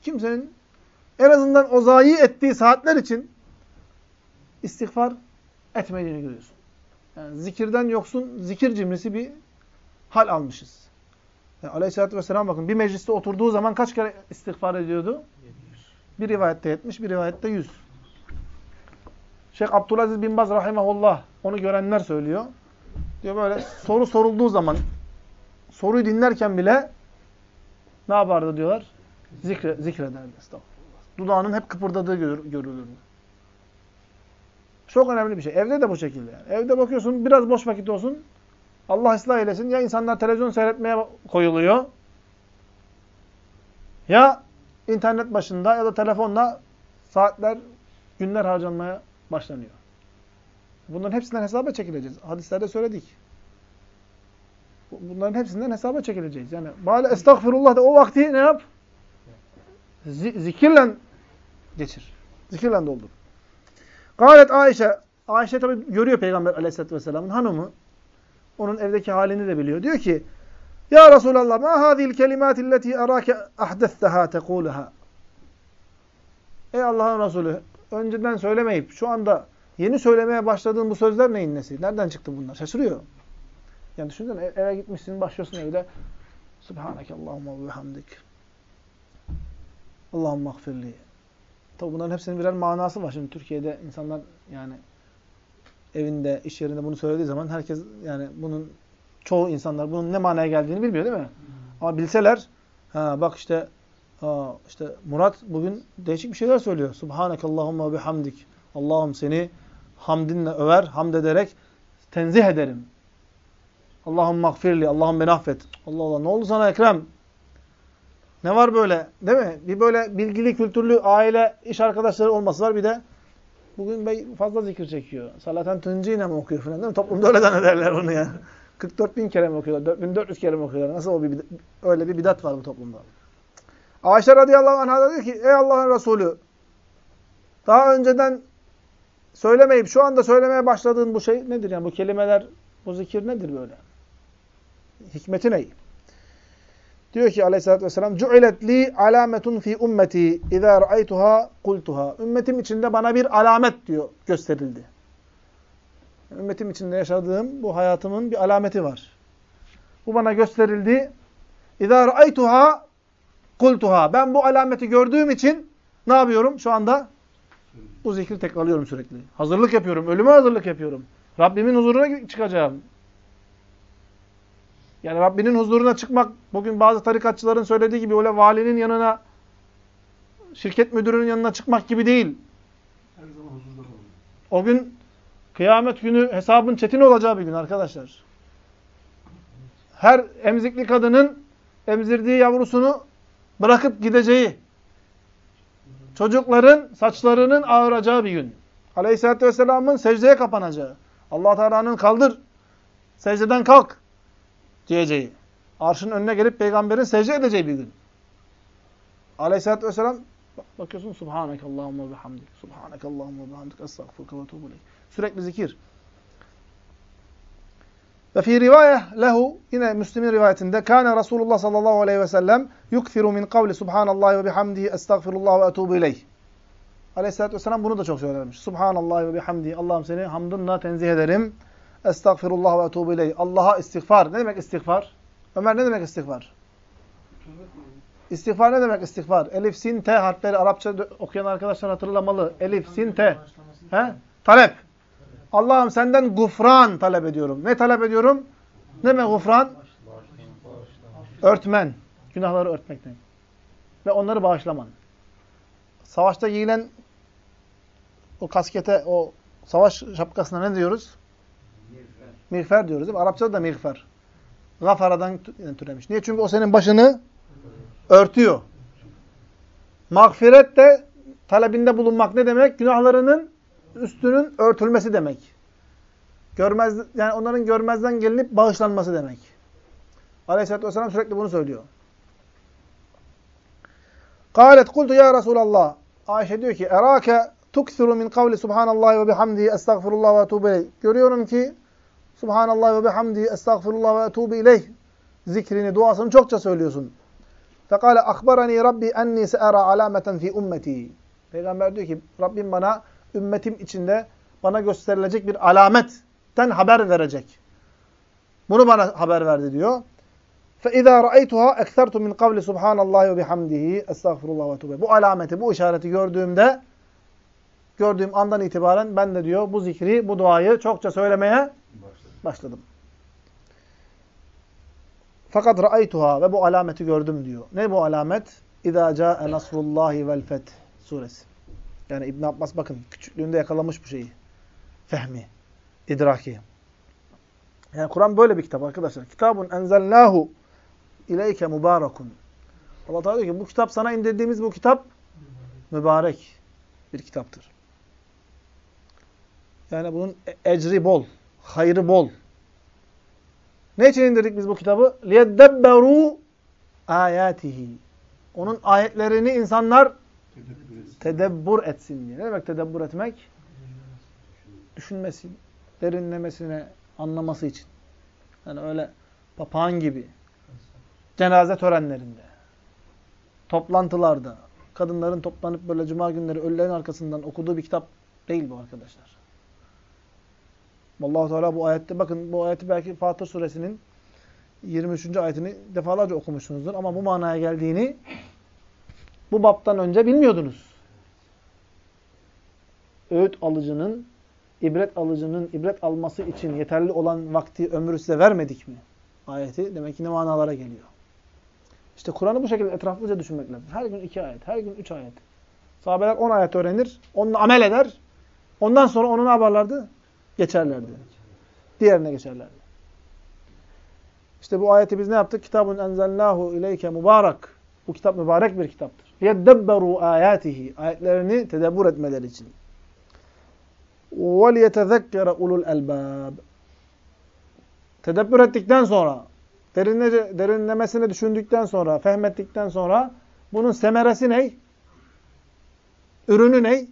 kimsenin en azından o zayi ettiği saatler için istiğfar etmediğini görüyorsun. Yani zikirden yoksun, zikir cimrisi bir hal almışız. Yani Aleyhisselatü Vesselam bakın bir mecliste oturduğu zaman kaç kere istiğfar ediyordu? Bir rivayette 70, bir rivayette 100. Şeyh Abdülaziz bin Baz rahimahullah onu görenler söylüyor. Diyor böyle soru sorulduğu zaman soruyu dinlerken bile ne yapardı diyorlar? Zikre, zikrederdi. Dudağının hep kıpırdadığı gör, görülürdü. Çok önemli bir şey. Evde de bu şekilde yani. Evde bakıyorsun biraz boş vakit olsun. Allah ıslah eylesin. Ya insanlar televizyon seyretmeye koyuluyor. Ya internet başında ya da telefonla saatler, günler harcanmaya başlanıyor. Bunların hepsinden hesaba çekileceğiz. Hadislerde söyledik. Bunların hepsinden hesaba çekileceğiz. Yani bari estağfurullah da o vakti ne yap? Zikirle geçir. Zikirle doldur. Galet Ayşe. Ayşe tabi görüyor Peygamber aleyhissalatü vesselamın hanımı. Onun evdeki halini de biliyor. Diyor ki Ya Resulallah ma hadil kelimati allati arake ahdesteha tekuluha. Ey Allah'ın Resulü önceden söylemeyip şu anda yeni söylemeye başladığın bu sözler neyin nesi? Nereden çıktı bunlar? Şaşırıyor. Yani düşünsene eve gitmişsin başlıyorsun evde Subhaneke Allahumma ve hamdik. Allahümme gfirli. Tabi bunların hepsinin birer manası var. Şimdi Türkiye'de insanlar yani evinde, iş yerinde bunu söylediği zaman herkes yani bunun çoğu insanlar bunun ne manaya geldiğini bilmiyor değil mi? Hmm. Ama bilseler ha bak işte aa, işte Murat bugün değişik bir şeyler söylüyor. Subhanakallahumma bihamdik. Allah'ım seni hamdinle över, hamd ederek tenzih ederim. Allah'ım mağfirli, Allah'ım beni affet. Allah Allah ne oldu sana Ekrem? Ne var böyle? Değil mi? Bir böyle bilgili, kültürlü aile, iş arkadaşları olması var. Bir de bugün bey fazla zikir çekiyor. Salaten tüncine mi okuyor falan değil mi? Toplumda öyle zannederler onu ya. (laughs) 44 bin kere mi okuyorlar? 4400 kere mi okuyorlar? Nasıl o bir öyle bir bidat var bu toplumda. Ayşe radıyallahu anh'a diyor ki ey Allah'ın Resulü daha önceden söylemeyip şu anda söylemeye başladığın bu şey nedir? Yani bu kelimeler, bu zikir nedir böyle? Hikmeti ne? Diyor ki aleyhissalatü vesselam Cu'ilet li alametun fi ümmeti İzâ ra'aytuha kultuha Ümmetim içinde bana bir alamet diyor gösterildi. Ümmetim içinde yaşadığım bu hayatımın bir alameti var. Bu bana gösterildi. İzâ ra'aytuha kultuha Ben bu alameti gördüğüm için ne yapıyorum şu anda? Bu zikri tekrarlıyorum sürekli. Hazırlık yapıyorum. Ölüme hazırlık yapıyorum. Rabbimin huzuruna çıkacağım. Yani Rabbinin huzuruna çıkmak, bugün bazı tarikatçıların söylediği gibi öyle valinin yanına, şirket müdürünün yanına çıkmak gibi değil. O gün kıyamet günü hesabın çetin olacağı bir gün arkadaşlar. Her emzikli kadının emzirdiği yavrusunu bırakıp gideceği, çocukların saçlarının ağıracağı bir gün. Aleyhisselatü Vesselam'ın secdeye kapanacağı. allah Teala'nın kaldır, secdeden kalk diyeceği. Arşın önüne gelip peygamberin secde edeceği bir gün. Aleyhisselatü vesselam bakıyorsun Subhaneke Allahümme ve hamdik. Subhaneke Allahümme ve hamdik. Estağfurullah ve tuğbu Sürekli zikir. Ve fi rivaye lehu yine Müslim'in rivayetinde kâne Resulullah sallallahu aleyhi ve sellem yukthiru min kavli subhanallahi ve bihamdihi estağfirullah ve etubu ileyh. Aleyhisselatü vesselam bunu da çok söylermiş. Subhanallah ve bihamdihi. Allah'ım seni hamdınla tenzih ederim. Estağfirullah ve etubu ileyh. Allah'a istiğfar. Ne demek istiğfar? Ömer ne demek istiğfar? İstiğfar ne demek istiğfar? Elif, sin, te harfleri Arapça okuyan arkadaşlar hatırlamalı. Elif, sin, te. He? Talep. Allah'ım senden gufran talep ediyorum. Ne talep ediyorum? Ne demek gufran? Örtmen. Günahları örtmek demek. Ve onları bağışlaman. Savaşta giyilen o kaskete, o savaş şapkasına ne diyoruz? Miğfer diyoruz değil mi? Arapçada da miğfer. Gafaradan türemiş. Niye? Çünkü o senin başını örtüyor. Mağfiret de talebinde bulunmak ne demek? Günahlarının üstünün örtülmesi demek. Görmez, yani onların görmezden gelinip bağışlanması demek. Aleyhisselatü Vesselam sürekli bunu söylüyor. Kâlet kultu ya Resulallah. Ayşe diyor ki, Erâke tuksiru min kavli subhanallahi ve bihamdihi estağfirullah ve tuğbe Görüyorum ki Subhanallah ve bihamdi estağfirullah ve etubu ileyh zikrini, duasını çokça söylüyorsun. Fekale akbarani rabbi enni se'era alameten fi ummeti. Peygamber diyor ki Rabbim bana ümmetim içinde bana gösterilecek bir alametten haber verecek. Bunu bana haber verdi diyor. فَاِذَا رَأَيْتُهَا اَكْثَرْتُ مِنْ قَوْلِ سُبْحَانَ اللّٰهِ وَبِحَمْدِهِ Estağfurullah ve tûbe. Bu alameti, bu işareti gördüğümde, gördüğüm andan itibaren ben de diyor bu zikri, bu duayı çokça söylemeye başladım. Fakat ra'aytuha ve bu alameti gördüm diyor. Ne bu alamet? İza ca'e nasrullahi vel feth suresi. Yani İbn Abbas bakın küçüklüğünde yakalamış bu şeyi. Fehmi, idraki. Yani Kur'an böyle bir kitap arkadaşlar. Kitabun enzelnahu ileyke mübarekun. Allah Teala diyor ki bu kitap sana indirdiğimiz bu kitap mübarek bir kitaptır. Yani bunun ecri bol, hayrı bol. Ne için indirdik biz bu kitabı? لِيَدَّبَّرُوا ayatihi. Onun ayetlerini insanlar tedebbür etsin diye. Ne demek tedebbür etmek? Düşünmesi, derinlemesine anlaması için. Yani öyle papağan gibi cenaze törenlerinde, toplantılarda, kadınların toplanıp böyle cuma günleri ölülerin arkasından okuduğu bir kitap değil bu arkadaşlar. Allah Teala bu ayette bakın bu ayeti belki Fatır suresinin 23. ayetini defalarca okumuşsunuzdur ama bu manaya geldiğini bu baptan önce bilmiyordunuz. Öğüt alıcının, ibret alıcının ibret alması için yeterli olan vakti, ömrü size vermedik mi? Ayeti demek ki ne manalara geliyor. İşte Kur'an'ı bu şekilde etraflıca düşünmek lazım. Her gün iki ayet, her gün üç ayet. Sahabeler on ayet öğrenir, onunla amel eder. Ondan sonra onu ne yaparlardı? Geçerlerdi. Diğerine geçerlerdi. İşte bu ayeti biz ne yaptık? Kitabun enzelnahu ileyke mübarek. Bu kitap mübarek bir kitaptır. Yeddebberu ayatihi. Ayetlerini tedebbür etmeleri için. وَلْيَتَذَكَّرَ ulul elbab. Tedebbür ettikten sonra, derinlece, derinlemesine düşündükten sonra, fehmettikten sonra bunun semeresi ne? Ürünü ne?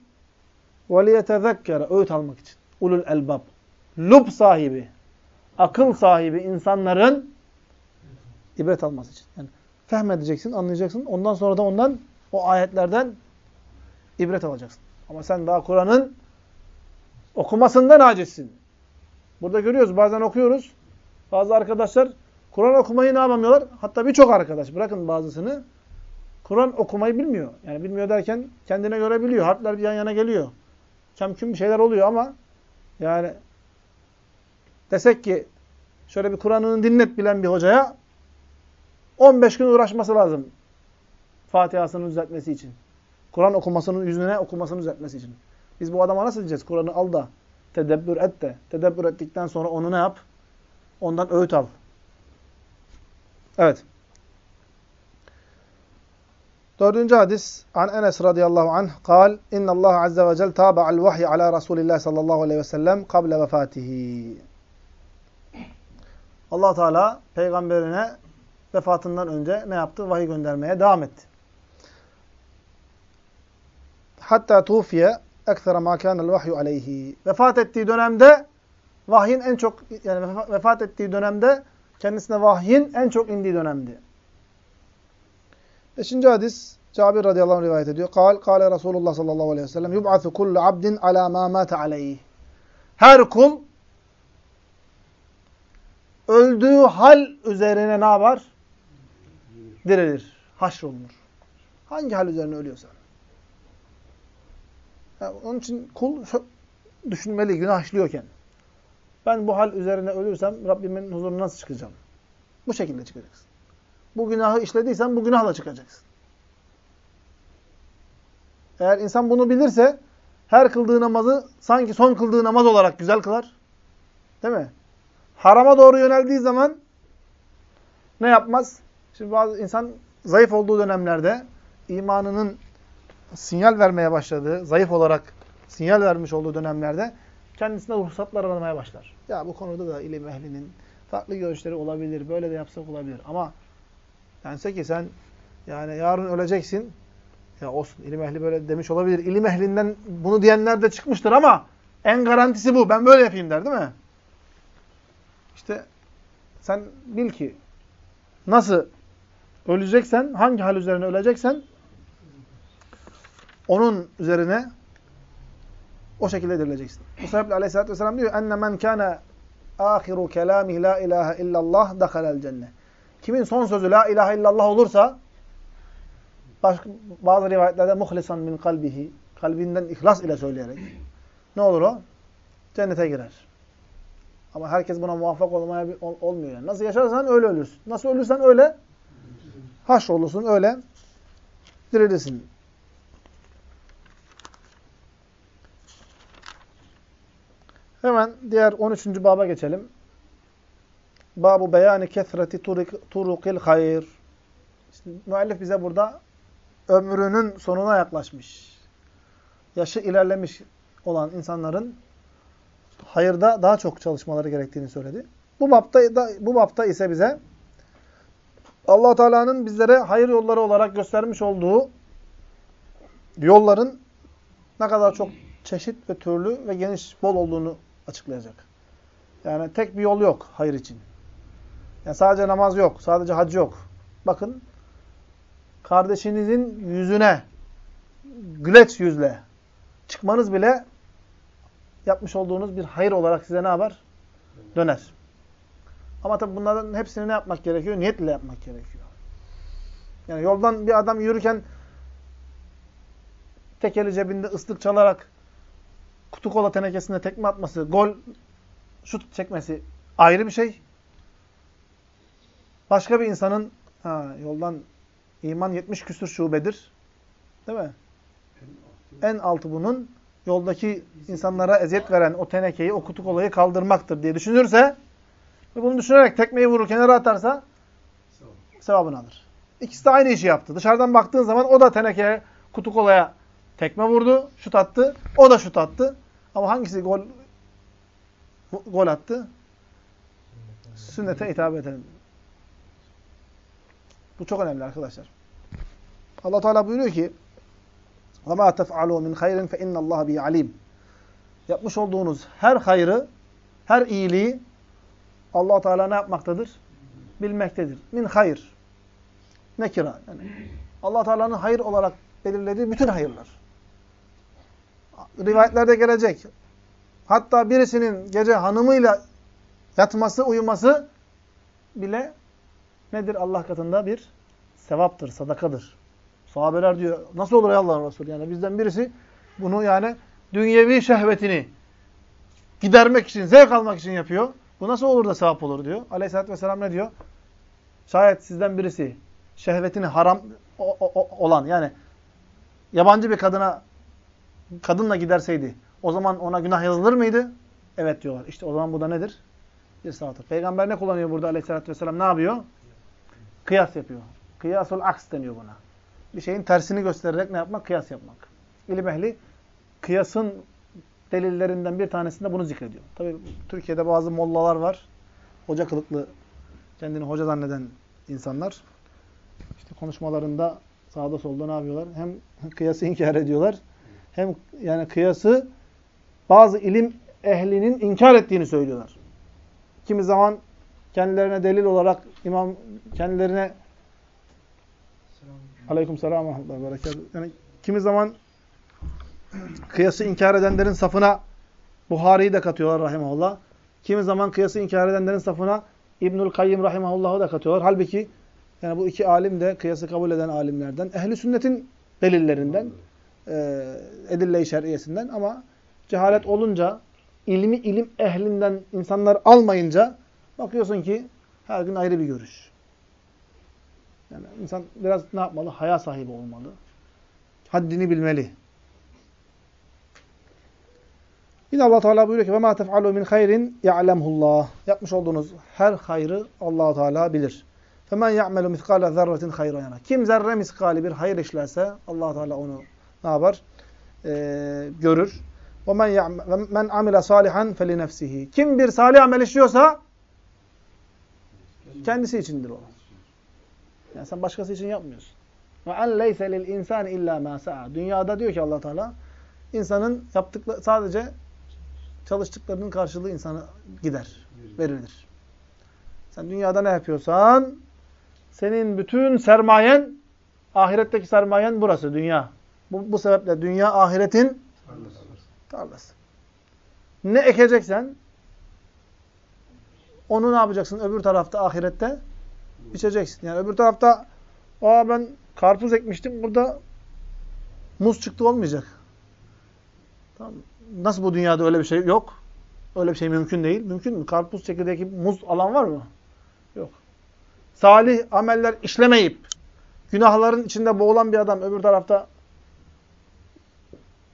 وَلْيَتَذَكَّرَ Öğüt almak için. Ulul elbab. Lub sahibi, akıl sahibi insanların ibret alması için. Yani fehmedeceksin, anlayacaksın. Ondan sonra da ondan, o ayetlerden ibret alacaksın. Ama sen daha Kur'an'ın okumasından acizsin. Burada görüyoruz, bazen okuyoruz. Bazı arkadaşlar Kur'an okumayı ne yapamıyorlar? Hatta birçok arkadaş, bırakın bazısını, Kur'an okumayı bilmiyor. Yani bilmiyor derken kendine göre biliyor. Harfler bir yan yana geliyor. Kemküm bir şeyler oluyor ama yani desek ki şöyle bir Kur'an'ını dinlet bilen bir hocaya 15 gün uğraşması lazım. Fatiha'sını düzeltmesi için. Kur'an okumasının yüzüne okumasını düzeltmesi için. Biz bu adama nasıl diyeceğiz? Kur'an'ı al da tedebbür et de. Tedebbür ettikten sonra onu ne yap? Ondan öğüt al. Evet. Dördüncü hadis an Enes radıyallahu anh kal Allah azze ve cel taba'al vahyi ala Resulillah sallallahu aleyhi ve sellem kable vefatihi. Allah Teala peygamberine vefatından önce ne yaptı? Vahiy göndermeye devam etti. Hatta tufiye ekthera ma kana'l vahyu aleyhi. Vefat ettiği dönemde vahyin en çok yani vefat ettiği dönemde kendisine vahyin en çok indiği dönemdi. Beşinci hadis Cabir radıyallahu anh rivayet ediyor. Kal, kale Resulullah sallallahu aleyhi ve sellem yub'athu kullu abdin ala ma mate aleyhi. Her kul öldüğü hal üzerine ne yapar? Dirilir. Haşrolunur. Hangi hal üzerine ölüyorsa. Yani onun için kul düşünmeli günah işliyorken. Ben bu hal üzerine ölürsem Rabbimin huzuruna nasıl çıkacağım? Bu şekilde çıkacaksın. Bu günahı işlediysen bu günahla çıkacaksın. Eğer insan bunu bilirse her kıldığı namazı sanki son kıldığı namaz olarak güzel kılar. Değil mi? Harama doğru yöneldiği zaman ne yapmaz? Şimdi bazı insan zayıf olduğu dönemlerde imanının sinyal vermeye başladığı, zayıf olarak sinyal vermiş olduğu dönemlerde kendisine ruhsatlar aramaya başlar. Ya bu konuda da ilim ehlinin farklı görüşleri olabilir, böyle de yapsak olabilir. Ama dense ki sen yani yarın öleceksin, ya olsun ilim ehli böyle demiş olabilir. İlim ehlinden bunu diyenler de çıkmıştır ama en garantisi bu. Ben böyle yapayım der değil mi? İşte sen bil ki nasıl öleceksen, hangi hal üzerine öleceksen onun üzerine o şekilde dirileceksin. Bu sebeple aleyhissalatü vesselam diyor enne men kâne ahiru kelâmih la ilahe illallah dakhalel cennet. Kimin son sözü la ilahe illallah olursa başka, bazı rivayetlerde muhlisan min kalbihi kalbinden ihlas ile söyleyerek ne olur o? Cennete girer. Ama herkes buna muvaffak olmaya olmuyor yani. Nasıl yaşarsan öyle ölürsün. Nasıl ölürsen öyle haş olursun, öyle dirilirsin. Hemen diğer 13. baba geçelim. Babu beyani kethreti turukil hayır. İşte müellif bize burada ömrünün sonuna yaklaşmış. Yaşı ilerlemiş olan insanların hayırda daha çok çalışmaları gerektiğini söyledi. Bu bapta bu bapta ise bize Allah Teala'nın bizlere hayır yolları olarak göstermiş olduğu yolların ne kadar çok çeşit ve türlü ve geniş, bol olduğunu açıklayacak. Yani tek bir yol yok hayır için. Yani sadece namaz yok, sadece hac yok. Bakın, kardeşinizin yüzüne, güleç yüzle çıkmanız bile yapmış olduğunuz bir hayır olarak size ne yapar? Döner. Ama tabi bunların hepsini ne yapmak gerekiyor? Niyetle yapmak gerekiyor. Yani yoldan bir adam yürürken tek eli cebinde ıslık çalarak kutu kola tenekesine tekme atması, gol şut çekmesi ayrı bir şey. Başka bir insanın ha, yoldan iman 70 küsur şubedir. Değil mi? En altı bunun yoldaki insanlara eziyet veren o tenekeyi, o kutu kolayı kaldırmaktır diye düşünürse ve bunu düşünerek tekmeyi vurur, kenara atarsa sevabını alır. İkisi de aynı işi yaptı. Dışarıdan baktığın zaman o da tenekeye, kutu kolaya tekme vurdu, şut attı. O da şut attı. Ama hangisi gol gol attı? Sünnete hitap edelim. Bu çok önemli arkadaşlar. Allah Teala buyuruyor ki: "Ve ma tef'alu min hayrin fe innallaha bi alim." Yapmış olduğunuz her hayrı, her iyiliği Allah Teala ne yapmaktadır? Bilmektedir. Min hayır. Nekira. Yani Allah Teala'nın hayır olarak belirlediği bütün hayırlar. Rivayetlerde gelecek. Hatta birisinin gece hanımıyla yatması, uyuması bile nedir? Allah katında bir sevaptır, sadakadır. Sahabeler diyor, nasıl olur ya Allah'ın Resulü? Yani bizden birisi bunu yani dünyevi şehvetini gidermek için, zevk almak için yapıyor. Bu nasıl olur da sevap olur diyor. Aleyhisselatü Vesselam ne diyor? Şayet sizden birisi şehvetini haram olan yani yabancı bir kadına kadınla giderseydi o zaman ona günah yazılır mıydı? Evet diyorlar. İşte o zaman bu da nedir? Bir saattir. Peygamber ne kullanıyor burada aleyhissalatü vesselam? Ne yapıyor? Kıyas yapıyor. Kıyasul aks deniyor buna. Bir şeyin tersini göstererek ne yapmak? Kıyas yapmak. İlim ehli kıyasın delillerinden bir tanesinde bunu zikrediyor. Tabi Türkiye'de bazı mollalar var. Hoca kılıklı, kendini hoca zanneden insanlar. İşte konuşmalarında sağda solda ne yapıyorlar? Hem (laughs) kıyası inkar ediyorlar. Hem yani kıyası bazı ilim ehlinin inkar ettiğini söylüyorlar. Kimi zaman kendilerine delil olarak imam kendilerine Aleyküm selam ve Yani kimi zaman kıyası inkar edenlerin safına Buhari'yi de katıyorlar rahimahullah. Kimi zaman kıyası inkar edenlerin safına İbnül Kayyim rahimahullah'ı da katıyorlar. Halbuki yani bu iki alim de kıyası kabul eden alimlerden. Ehli sünnetin delillerinden, e, edille-i şer'iyesinden ama cehalet olunca, ilmi ilim ehlinden insanlar almayınca bakıyorsun ki her gün ayrı bir görüş. Yani insan biraz ne yapmalı? Haya sahibi olmalı. Haddini bilmeli. Yine Allah Teala buyuruyor ki: "Ve ma tef'alu min hayrin ya'lemullah." Yapmış olduğunuz her hayrı Allah Teala bilir. Femen ya'melu miskale zerretin hayran. Kim zerre miskali bir hayır işlerse Allah Teala onu ne yapar? Ee, görür. Ve men men amile salihan feli nefsihi. Kim bir salih amel işliyorsa kendisi içindir o. Yani sen başkası için yapmıyorsun. Ve en leyse lil insan illa ma. Dünyada diyor ki Allah Teala insanın yaptıkları sadece çalıştıklarının karşılığı insana gider, verilir. Sen dünyada ne yapıyorsan senin bütün sermayen, ahiretteki sermayen burası, dünya. Bu, bu sebeple dünya ahiretin tarlası. Ne ekeceksen, onu ne yapacaksın öbür tarafta, ahirette? Biçeceksin. Yani öbür tarafta, aa ben karpuz ekmiştim, burada muz çıktı olmayacak. Tamam. Nasıl bu dünyada öyle bir şey yok? Öyle bir şey mümkün değil. Mümkün mü? Karpuz çekirdeği muz alan var mı? Yok. Salih ameller işlemeyip günahların içinde boğulan bir adam öbür tarafta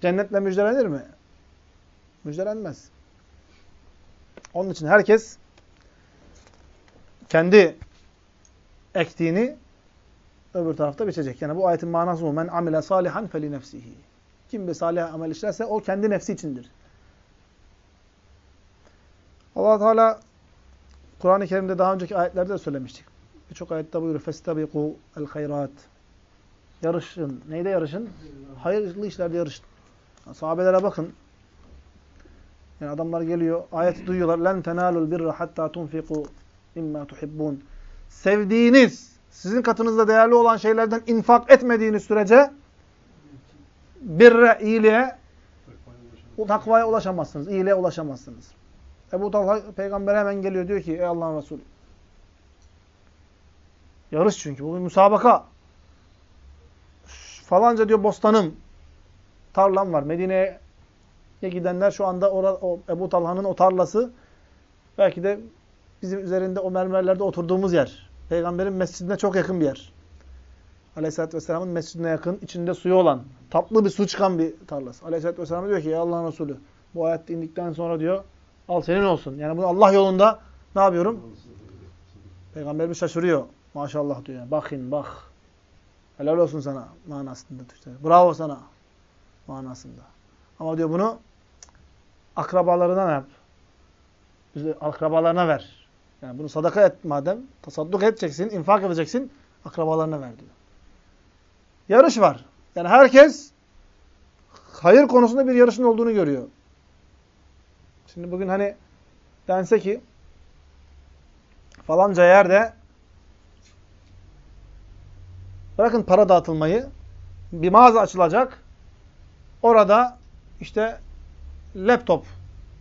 cennetle müjdelenir mi? Müjdelenmez. Onun için herkes kendi ektiğini öbür tarafta biçecek. Yani bu ayetin manası bu. Men amile salihan feli nefsihi. Kim bir salih amel işlerse o kendi nefsi içindir. allah Teala Kur'an-ı Kerim'de daha önceki ayetlerde de söylemiştik. Birçok ayette buyuruyor. Festabiku el hayrat. Yarışın. Neyde yarışın? Hayırlı işlerde yarışın. Yani sahabelere bakın. Yani adamlar geliyor, ayeti duyuyorlar. Len tenalul birra hatta tunfiku mimma tuhibbun. Sevdiğiniz, sizin katınızda değerli olan şeylerden infak etmediğiniz sürece birre, iyiliğe, takvaya ulaşamazsınız, iyiliğe ulaşamazsınız. Ebu Talha peygambere hemen geliyor diyor ki ey Allah'ın Resulü. Yarış çünkü bugün müsabaka. Falanca diyor bostanım, tarlam var. Medine'ye gidenler şu anda or o Ebu Talha'nın o tarlası belki de bizim üzerinde o mermerlerde oturduğumuz yer. Peygamberin mescidine çok yakın bir yer. Aleyhisselatü Vesselam'ın mescidine yakın, içinde suyu olan, tatlı bir su çıkan bir tarlası. Aleyhisselatü Vesselam diyor ki, ya Allah'ın Resulü, bu ayette indikten sonra diyor, al senin olsun. Yani bunu Allah yolunda ne yapıyorum? Peygamberimiz şaşırıyor. Maşallah diyor. Bakın bak. Helal olsun sana manasında. Bravo sana manasında. Ama diyor bunu akrabalarına yap? Akrabalarına ver. Yani bunu sadaka et madem. Tasadduk edeceksin, infak edeceksin. Akrabalarına ver diyor. Yarış var. Yani herkes hayır konusunda bir yarışın olduğunu görüyor. Şimdi bugün hani dense ki falanca yerde bırakın para dağıtılmayı bir mağaza açılacak. Orada işte laptop,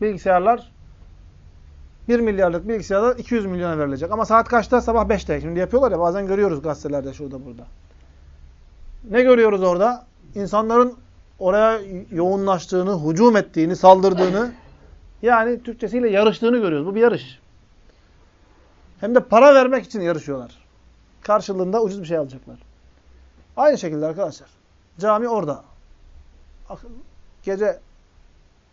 bilgisayarlar 1 milyarlık bilgisayarlar 200 milyona verilecek. Ama saat kaçta? Sabah 5'te. Şimdi yapıyorlar ya bazen görüyoruz gazetelerde şurada burada. Ne görüyoruz orada? İnsanların oraya yoğunlaştığını, hücum ettiğini, saldırdığını yani Türkçesiyle yarıştığını görüyoruz. Bu bir yarış. Hem de para vermek için yarışıyorlar. Karşılığında ucuz bir şey alacaklar. Aynı şekilde arkadaşlar. Cami orada. Gece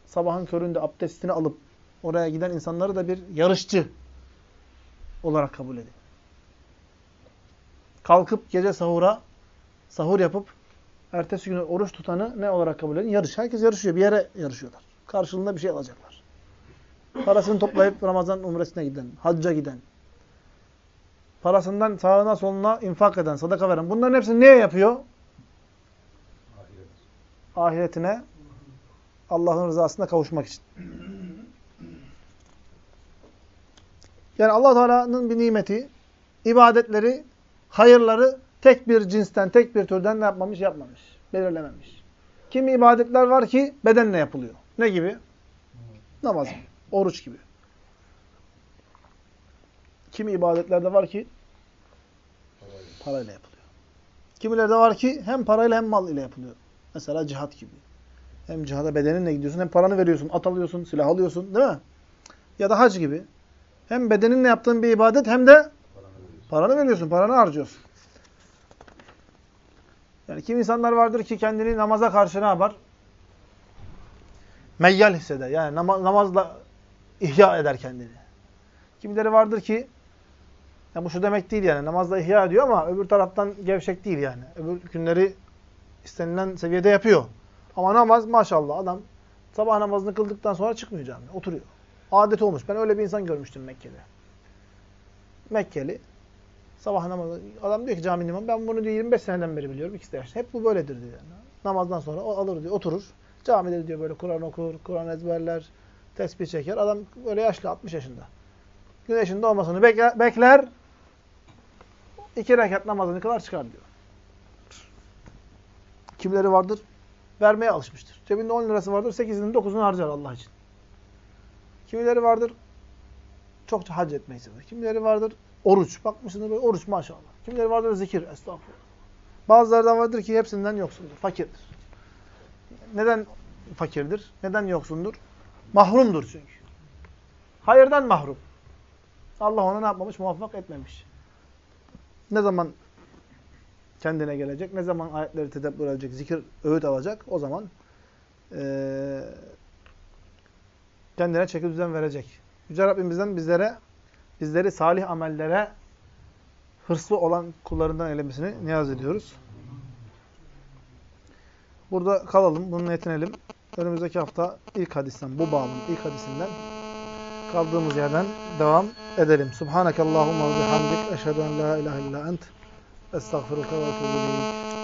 sabahın köründe abdestini alıp oraya giden insanları da bir yarışçı olarak kabul edin. Kalkıp gece sahura sahur yapıp ertesi günü oruç tutanı ne olarak kabul edin? Yarış. Herkes yarışıyor. Bir yere yarışıyorlar. Karşılığında bir şey alacaklar. Parasını toplayıp Ramazan umresine giden, hacca giden, parasından sağına soluna infak eden, sadaka veren. Bunların hepsini niye yapıyor? Ahiret. Ahiretine, Allah'ın rızasına kavuşmak için. Yani allah Teala'nın bir nimeti, ibadetleri, hayırları tek bir cinsten, tek bir türden ne yapmamış? Yapmamış. Belirlememiş. Kimi ibadetler var ki bedenle yapılıyor. Ne gibi? Namaz, oruç gibi. Kimi ibadetlerde var ki parayla yapılıyor. Kimilerde var ki hem parayla hem mal ile yapılıyor. Mesela cihat gibi. Hem cihada bedeninle gidiyorsun hem paranı veriyorsun, at alıyorsun, silah alıyorsun değil mi? Ya da hac gibi. Hem bedeninle yaptığın bir ibadet hem de paranı veriyorsun, paranı harcıyorsun. Yani kim insanlar vardır ki kendini namaza karşı ne yapar? Meyyal hisseder. Yani namazla ihya eder kendini. Kimileri vardır ki yani bu şu demek değil yani namazla ihya ediyor ama öbür taraftan gevşek değil yani. Öbür günleri istenilen seviyede yapıyor. Ama namaz maşallah adam sabah namazını kıldıktan sonra çıkmıyor camiye. Oturuyor. Adet olmuş. Ben öyle bir insan görmüştüm Mekke'de. Mekkeli. Sabah namazı. Adam diyor ki caminin imamı ben bunu diyor 25 seneden beri biliyorum. İkisi de yaşlı. Hep bu böyledir diyor. Namazdan sonra o alır diyor oturur. Camide diyor böyle Kur'an okur, Kur'an ezberler, tesbih çeker. Adam böyle yaşlı 60 yaşında. Güneşin doğmasını bekler, bekler. iki rekat namazını kılar çıkar diyor. Kimileri vardır? Vermeye alışmıştır. Cebinde 10 lirası vardır. 8'inin 9'unu harcar Allah için. Kimileri vardır? Çokça hac etmeyi. Kimileri vardır? Oruç. Bakmışsındır böyle oruç maşallah. Kimileri vardır zikir. Estağfurullah. Bazıları da vardır ki hepsinden yoksundur. Fakirdir. Neden fakirdir? Neden yoksundur? Mahrumdur çünkü. Hayırdan mahrum. Allah ona ne yapmamış? Muvaffak etmemiş. Ne zaman kendine gelecek, ne zaman ayetleri tedebbür edecek, zikir, öğüt alacak, o zaman eee kendine çeki düzen verecek. Yüce Rabbimizden bizlere, bizleri salih amellere hırslı olan kullarından eylemesini niyaz ediyoruz. Burada kalalım, bununla yetinelim. Önümüzdeki hafta ilk hadisten, bu babın ilk hadisinden kaldığımız yerden devam edelim. Subhanakallahumma ve bihamdik. Eşhedü en la ilahe illa ent. Estağfirullah ve.